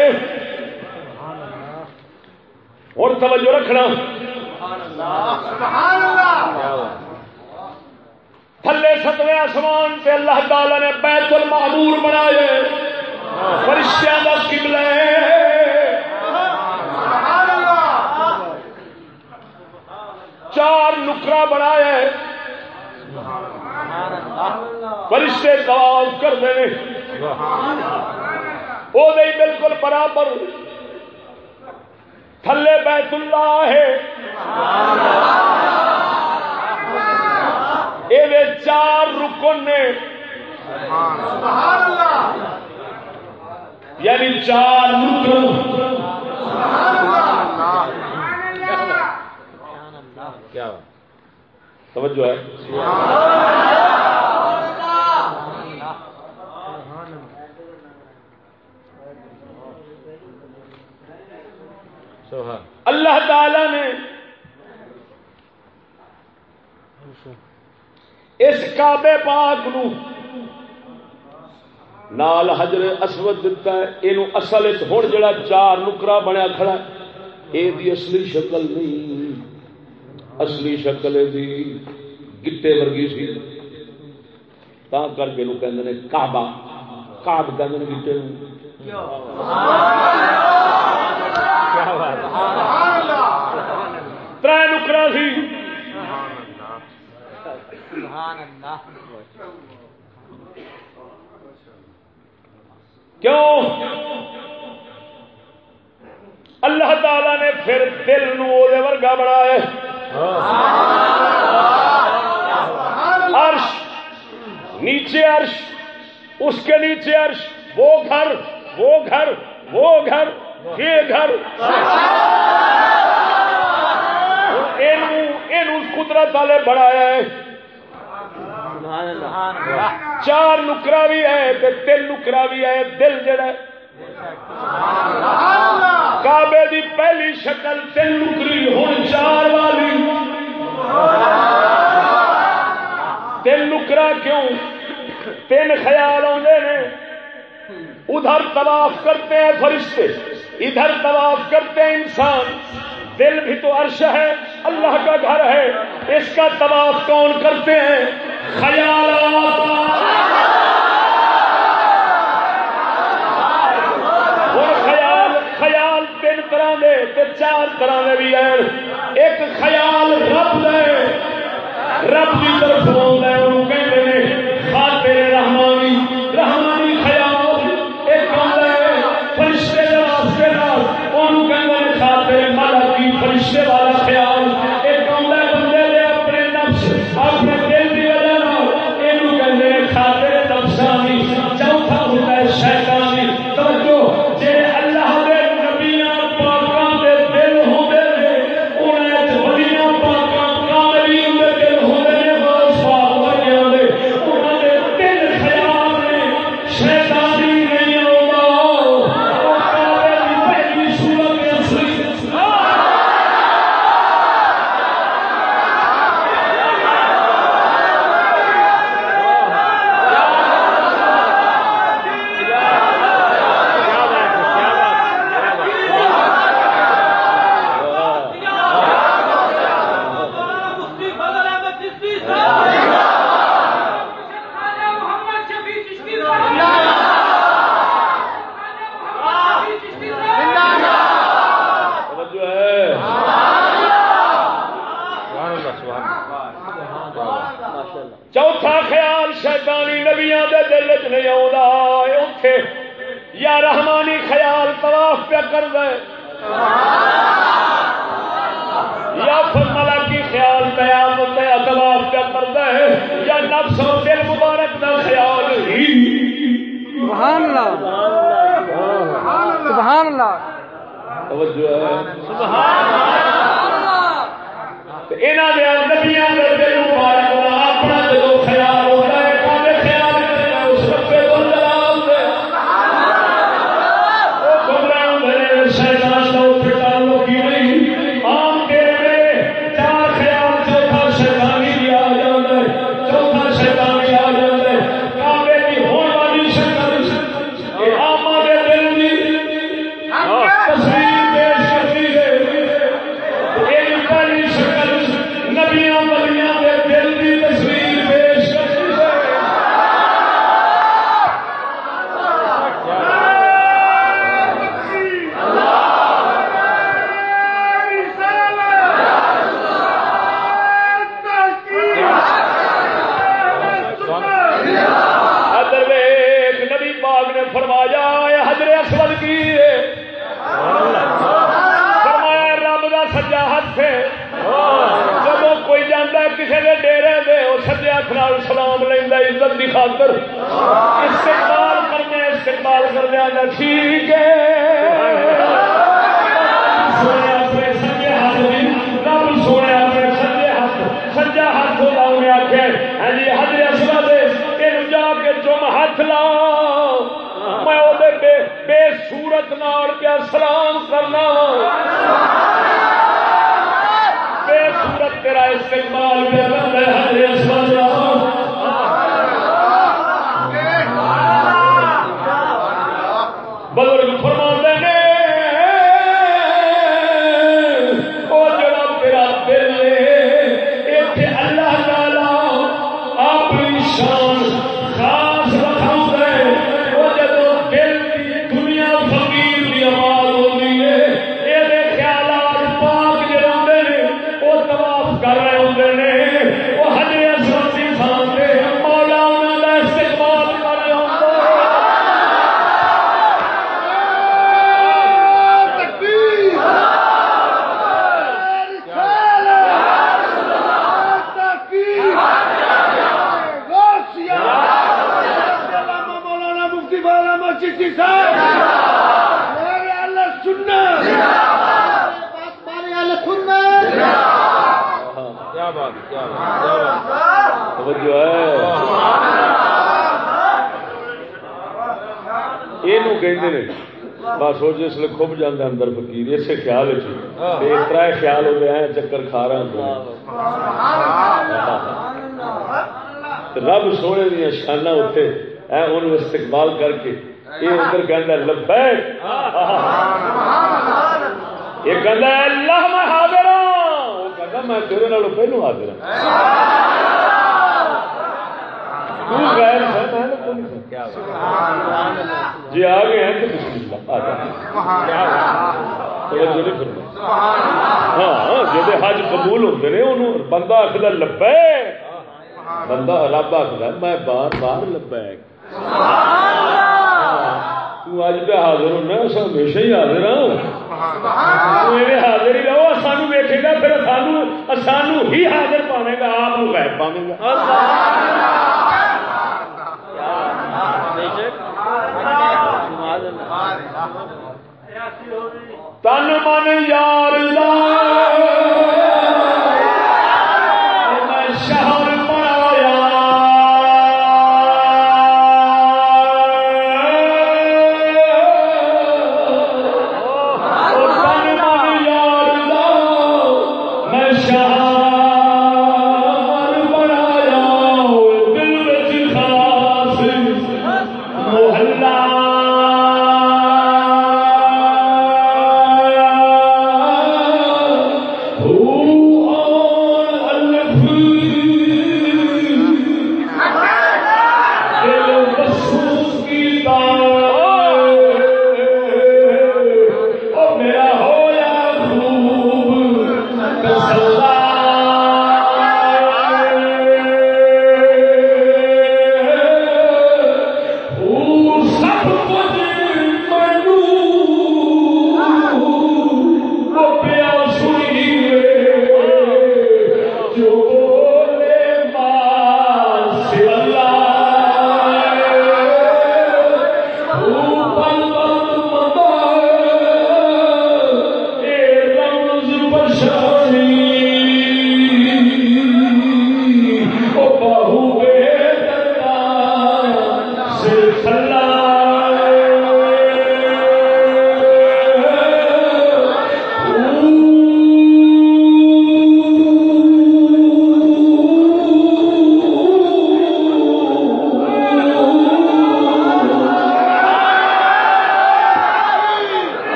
والے نے ہوں توجہ رکھنا۔ تھلے ستویں آسمان سے اللہ تعالی نے بیت المعمور بنائے۔ فرشتیاں کا قبلہ ہے۔ چار نکرا بنایا فرشتے طواف کرتے ہیں۔ وہ نہیں بالکل برابر۔ تھلے بیت اللہ ہے۔ یہ چار رکن نے۔ یعنی چار رکن۔ کیا؟ توجہ ہے سبحان اللہ تعالی نے اس کعبے پاک نو نال حجر اسود دتا ہے یہ اصل ہوں جڑا چار نکرا بنیا کھڑا ہے یہ اصلی شکل نہیں اصلی شکل دی گٹے ورگی سی۔ تا کر کے کہ کعبہ کعب کہ گٹے بات تر نکرا سی۔ کیوں؟ اللہ تعالی نے پھر دل نو دے ورگا بنایا عرش نیچے عرش اس کے نیچے عرش وہ گھر وہ گھر وہ گھر۔ یہ گھر۔ قدرت والے بنایا ہے۔ چار نکرا بھی ہے تین نکرا بھی ہے۔ دل جڑا ہے۔ کعبے دی پہلی شکل تین نکری ہوں چار والی۔ تین نکرا کیوں؟ تین خیال آتے ہیں ادھر طواف کرتے ہیں فرشتے۔ ادھر طواف کرتے ہیں انسان۔ دل بھی تو عرش ہے، اللہ کا گھر ہے۔ اس کا طواف کون کرتے ہیں؟ خیالات۔ خیال خیال تین طرح دے تو چار طرح دے بھی ہیں۔ ایک خیال رب دے، رب کی طرف آؤں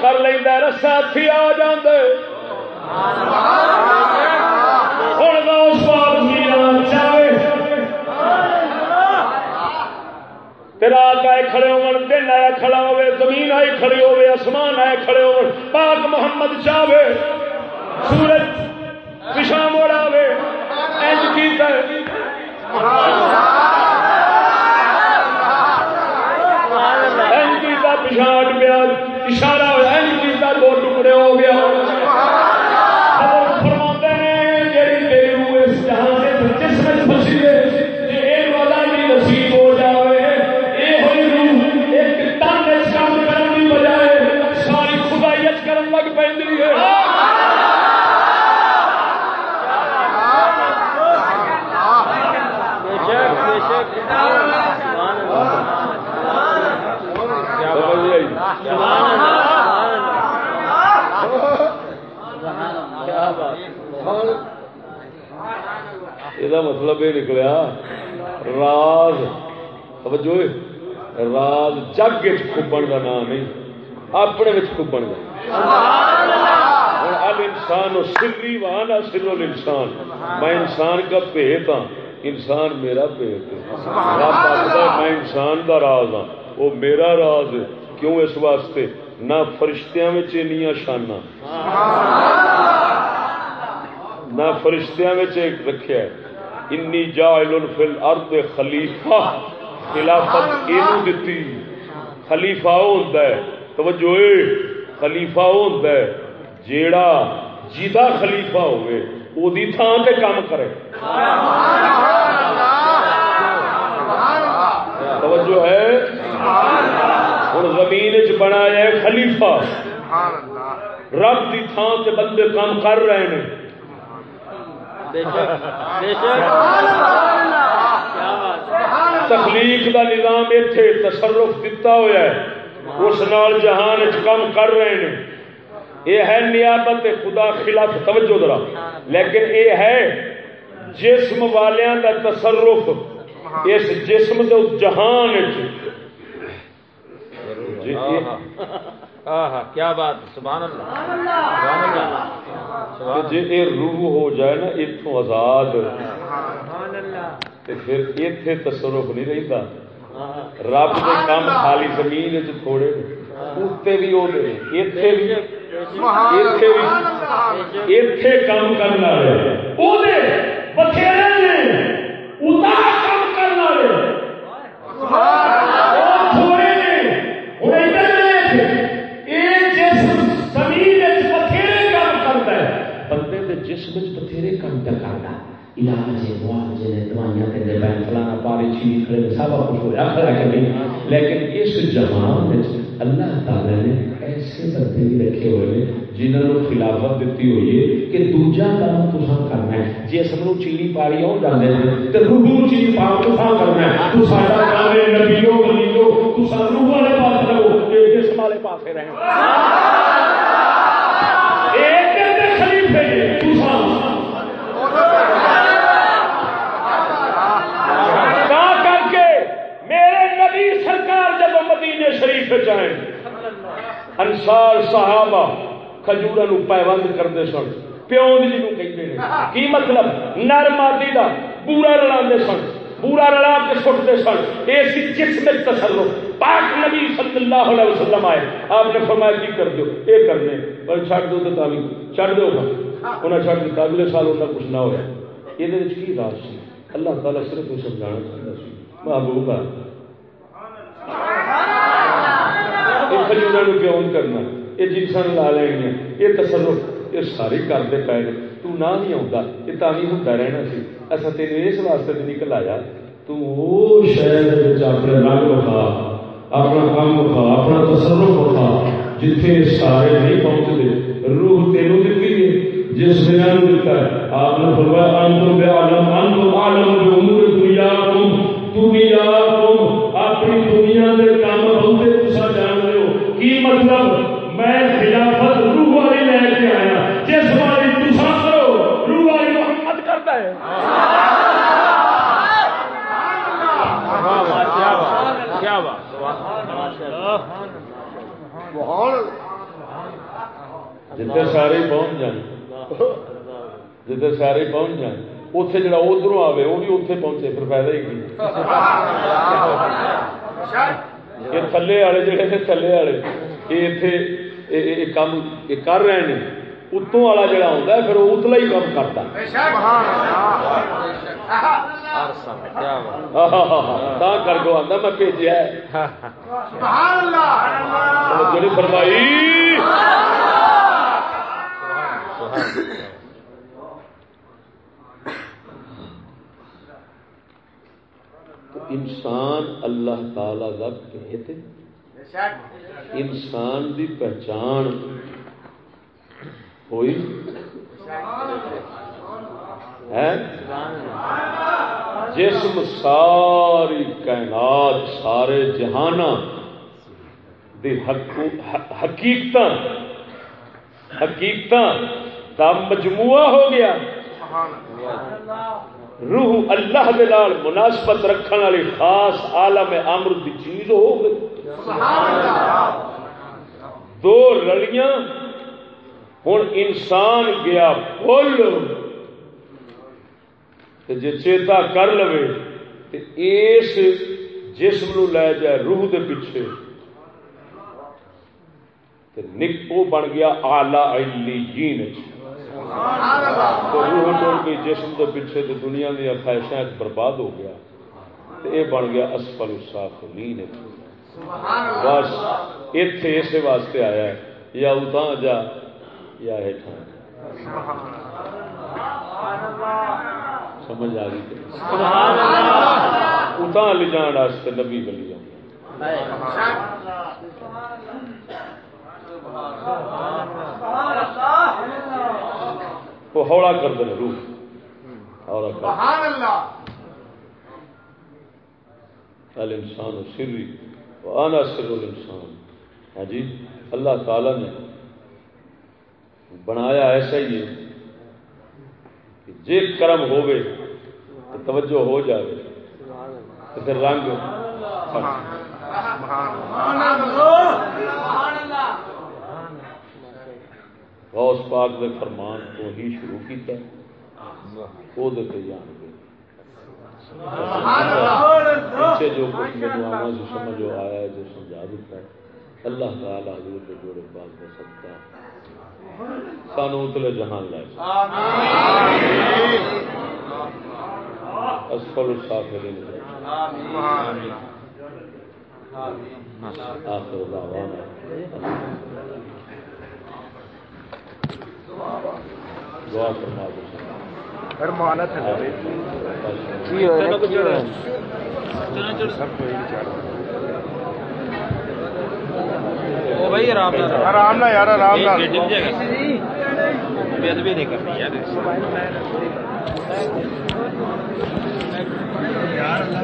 کر لینا رسا ہاتھی آ یہ مطلب یہ نکلیا راز جو راز جگ کا نام نہیں اپنے کبن کا ہوں انسان سری سرو انسان میں انسان کا بےت ہاں انسان میرا بےت میں انسان کا راز ہاں وہ میرا راز ہے کیوں اس واسطے؟ نہ فرشتیاں انیاں شانا نہ فرشتیاں رکھیا ہے۔ انی جاعل فی الارض خلیفہ۔ خلافت اینو دتی۔ خلیفہ او ہوندا ہے۔ توجہ خلیفہ او ہوندا ہے۔ جیڑا جیدا خلیفہ ہوئے او دی تھاں تے کام کرے۔ توجہ ہے۔ ہن زمین وچ بنایا ہے خلیفہ۔ رب دی تھاں تے بندے کام کر رہے ہیں تخلیق دا نظام ایتھے تصرف دتا ہوا ہے۔ اس نال جہان کم کر رہے ہیں یہ ہے نیابت خدا خلاف توجہ ذرا۔ لیکن یہ ہے جسم والیاں دا تصرف۔ اس جسم دے جہان یہ- ہاں ہاں۔ کیا بات ہے سبحان اللہ۔ سبحان اللہ۔ سبحان جی یہ روح ہو جائے نا اتوں آزاد۔ اللہ۔ تے پھر ایتھے تصرف نہیں رہتا رب کے کام خالی زمین وچ تھوڑے نے۔ اتنے بھی وہ ایتھے بھی ایتھے بھی ایتھے کام کرنا ہے دے جسم وچ بتھیرے کام پہ کردا علاج ہے معالجے نے دوائیاں تے دے بین فلانا پارے چیز کھڑے نے، سب کچھ ہوا کھڑا کہ نہیں لیکن اس جہان وچ اللہ تعالی نے ایسے بندے بھی رکھے ہوئے نے جنہوں نے خلافت دیتی ہوئی ہے کہ دوجا کام تساں کرنا ہے جس نو چیڑی پاڑی ہو جاندے نے تے روح چیڑی پاڑ تساں کرنا ہے تو ساڈا کام ہے نبیوں ولیوں تساں روح والے پاس رہو تے جسم والے پاسے رہو مدینے شریف جائیں۔ انسار صحابہ کھجورا نو پیوند کرتے سن۔ پیوند جنو کہتے ہیں کی مطلب؟ نر مادی دا پورا رلا سن۔ پورا رلا کے سٹتے سن۔ اس جسم تصرف پاک نبی صلی اللہ علیہ وسلم آئے۔ آپ نے فرمایا، کی کر دو یہ کرنے پر چھڑ دو تو تعلیم چھڑ دو گا انہیں چھڑ دیتا۔ اگلے سال انہیں کچھ نہ ہوا یہ کی راز سی؟ اللہ تعالیٰ صرف سمجھانا چاہتا سی۔ محبوب ہے یہ کھجورا نو پیون کرنا؟ یہ جنسن لا لینیا یہ تصرف یہ سارے کرتے پے تو نہ نہیں آتا یہ تھی ہوتا رہنا سی۔ اصا تین اس واسطے تو نکل آیا تو وہ شہر اپنے رنگ وکھا، اپنا کام وکھا، اپنا تصرف وکھا۔ جتھے سارے نہیں پہنچتے روح تینوں دیتی ہے۔ جس نے دیتا ہے۔ آپ نے فرمایا، انتم بے عالم انتم عالم بے امور دنیا تم دنیا کی مطلب میں خلافت روح والی لے کے آیا جس والی تسا کرو روح والی محمد کرتا ہے۔ جتنے سارے پہنچ جائیں جتنے سارے پہنچ جائیں اتنے جڑا ادھر آئے وہ بھی اتنے پہنچے پھر فائدہ ہی یہ تھلے والے جڑے نے تھلے والے یہ اتنے کام یہ کر رہے ہیں اتوں والا جڑا ہوتا ہے پھر وہ اتلا ہی کام کرتا کر کو آتا میں بھیجا ہے فرمائی انسان اللہ تعالی کا بھیت انسان دی پہچان ہوئی ہے۔ جسم ساری کائنات، سارے جہان دی حقیقت حقیقت دا مجموعہ ہو گیا۔ روح اللہ دے نال مناسبت رکھنے والی خاص عالم امر دی چیز ہو گئی۔ دو رلیاں ہوں انسان گیا بول جی چیتا کر لو اس جسم نو لے جائے روح دے پیچھے۔ نکو بن گیا آلہ علی جین تو روح ٹوٹ گئی جسم کے پیچھے تو دنیا دیا خواہشیں برباد ہو گیا۔ تو یہ بن گیا اسفل السافلین۔ بس اتے اس واسطے آیا ہے۔ یا اتاں جا یا ہیٹھاں۔ سمجھ آ گئی۔ اتاں لے جان واسطے نبی بلی وہ ہولا کر۔ دے روح الانسان سری۔ آنا سر الانسان۔ ہاں جی اللہ تعالی نے بنایا ایسا ہی ہے کہ جے کرم ہوئے تو توجہ ہو جائے تو پھر رنگ غوث پاک دے فرمان تو ہی شروع کیتا وہ دیتے جان گے پیچھے جو کچھ میرے آنا جو سمجھ آیا ہے جو سمجھا دیتا ہے۔ اللہ تعالی حضور کے جوڑے پاک دے سکتا سانو اتلے جہان لائے۔ اسفل السافلین۔ آخر دعوانا۔ دعا فرما دو پھر مانت ہے کی ہوئے کی ہوئے؟ سب کوئی بیچارہ او بھائی آرام نال آرام نہ یار آرام نہ۔ ڈب جائے گا بے ادبی نہیں کرنی۔ یار یار اللہ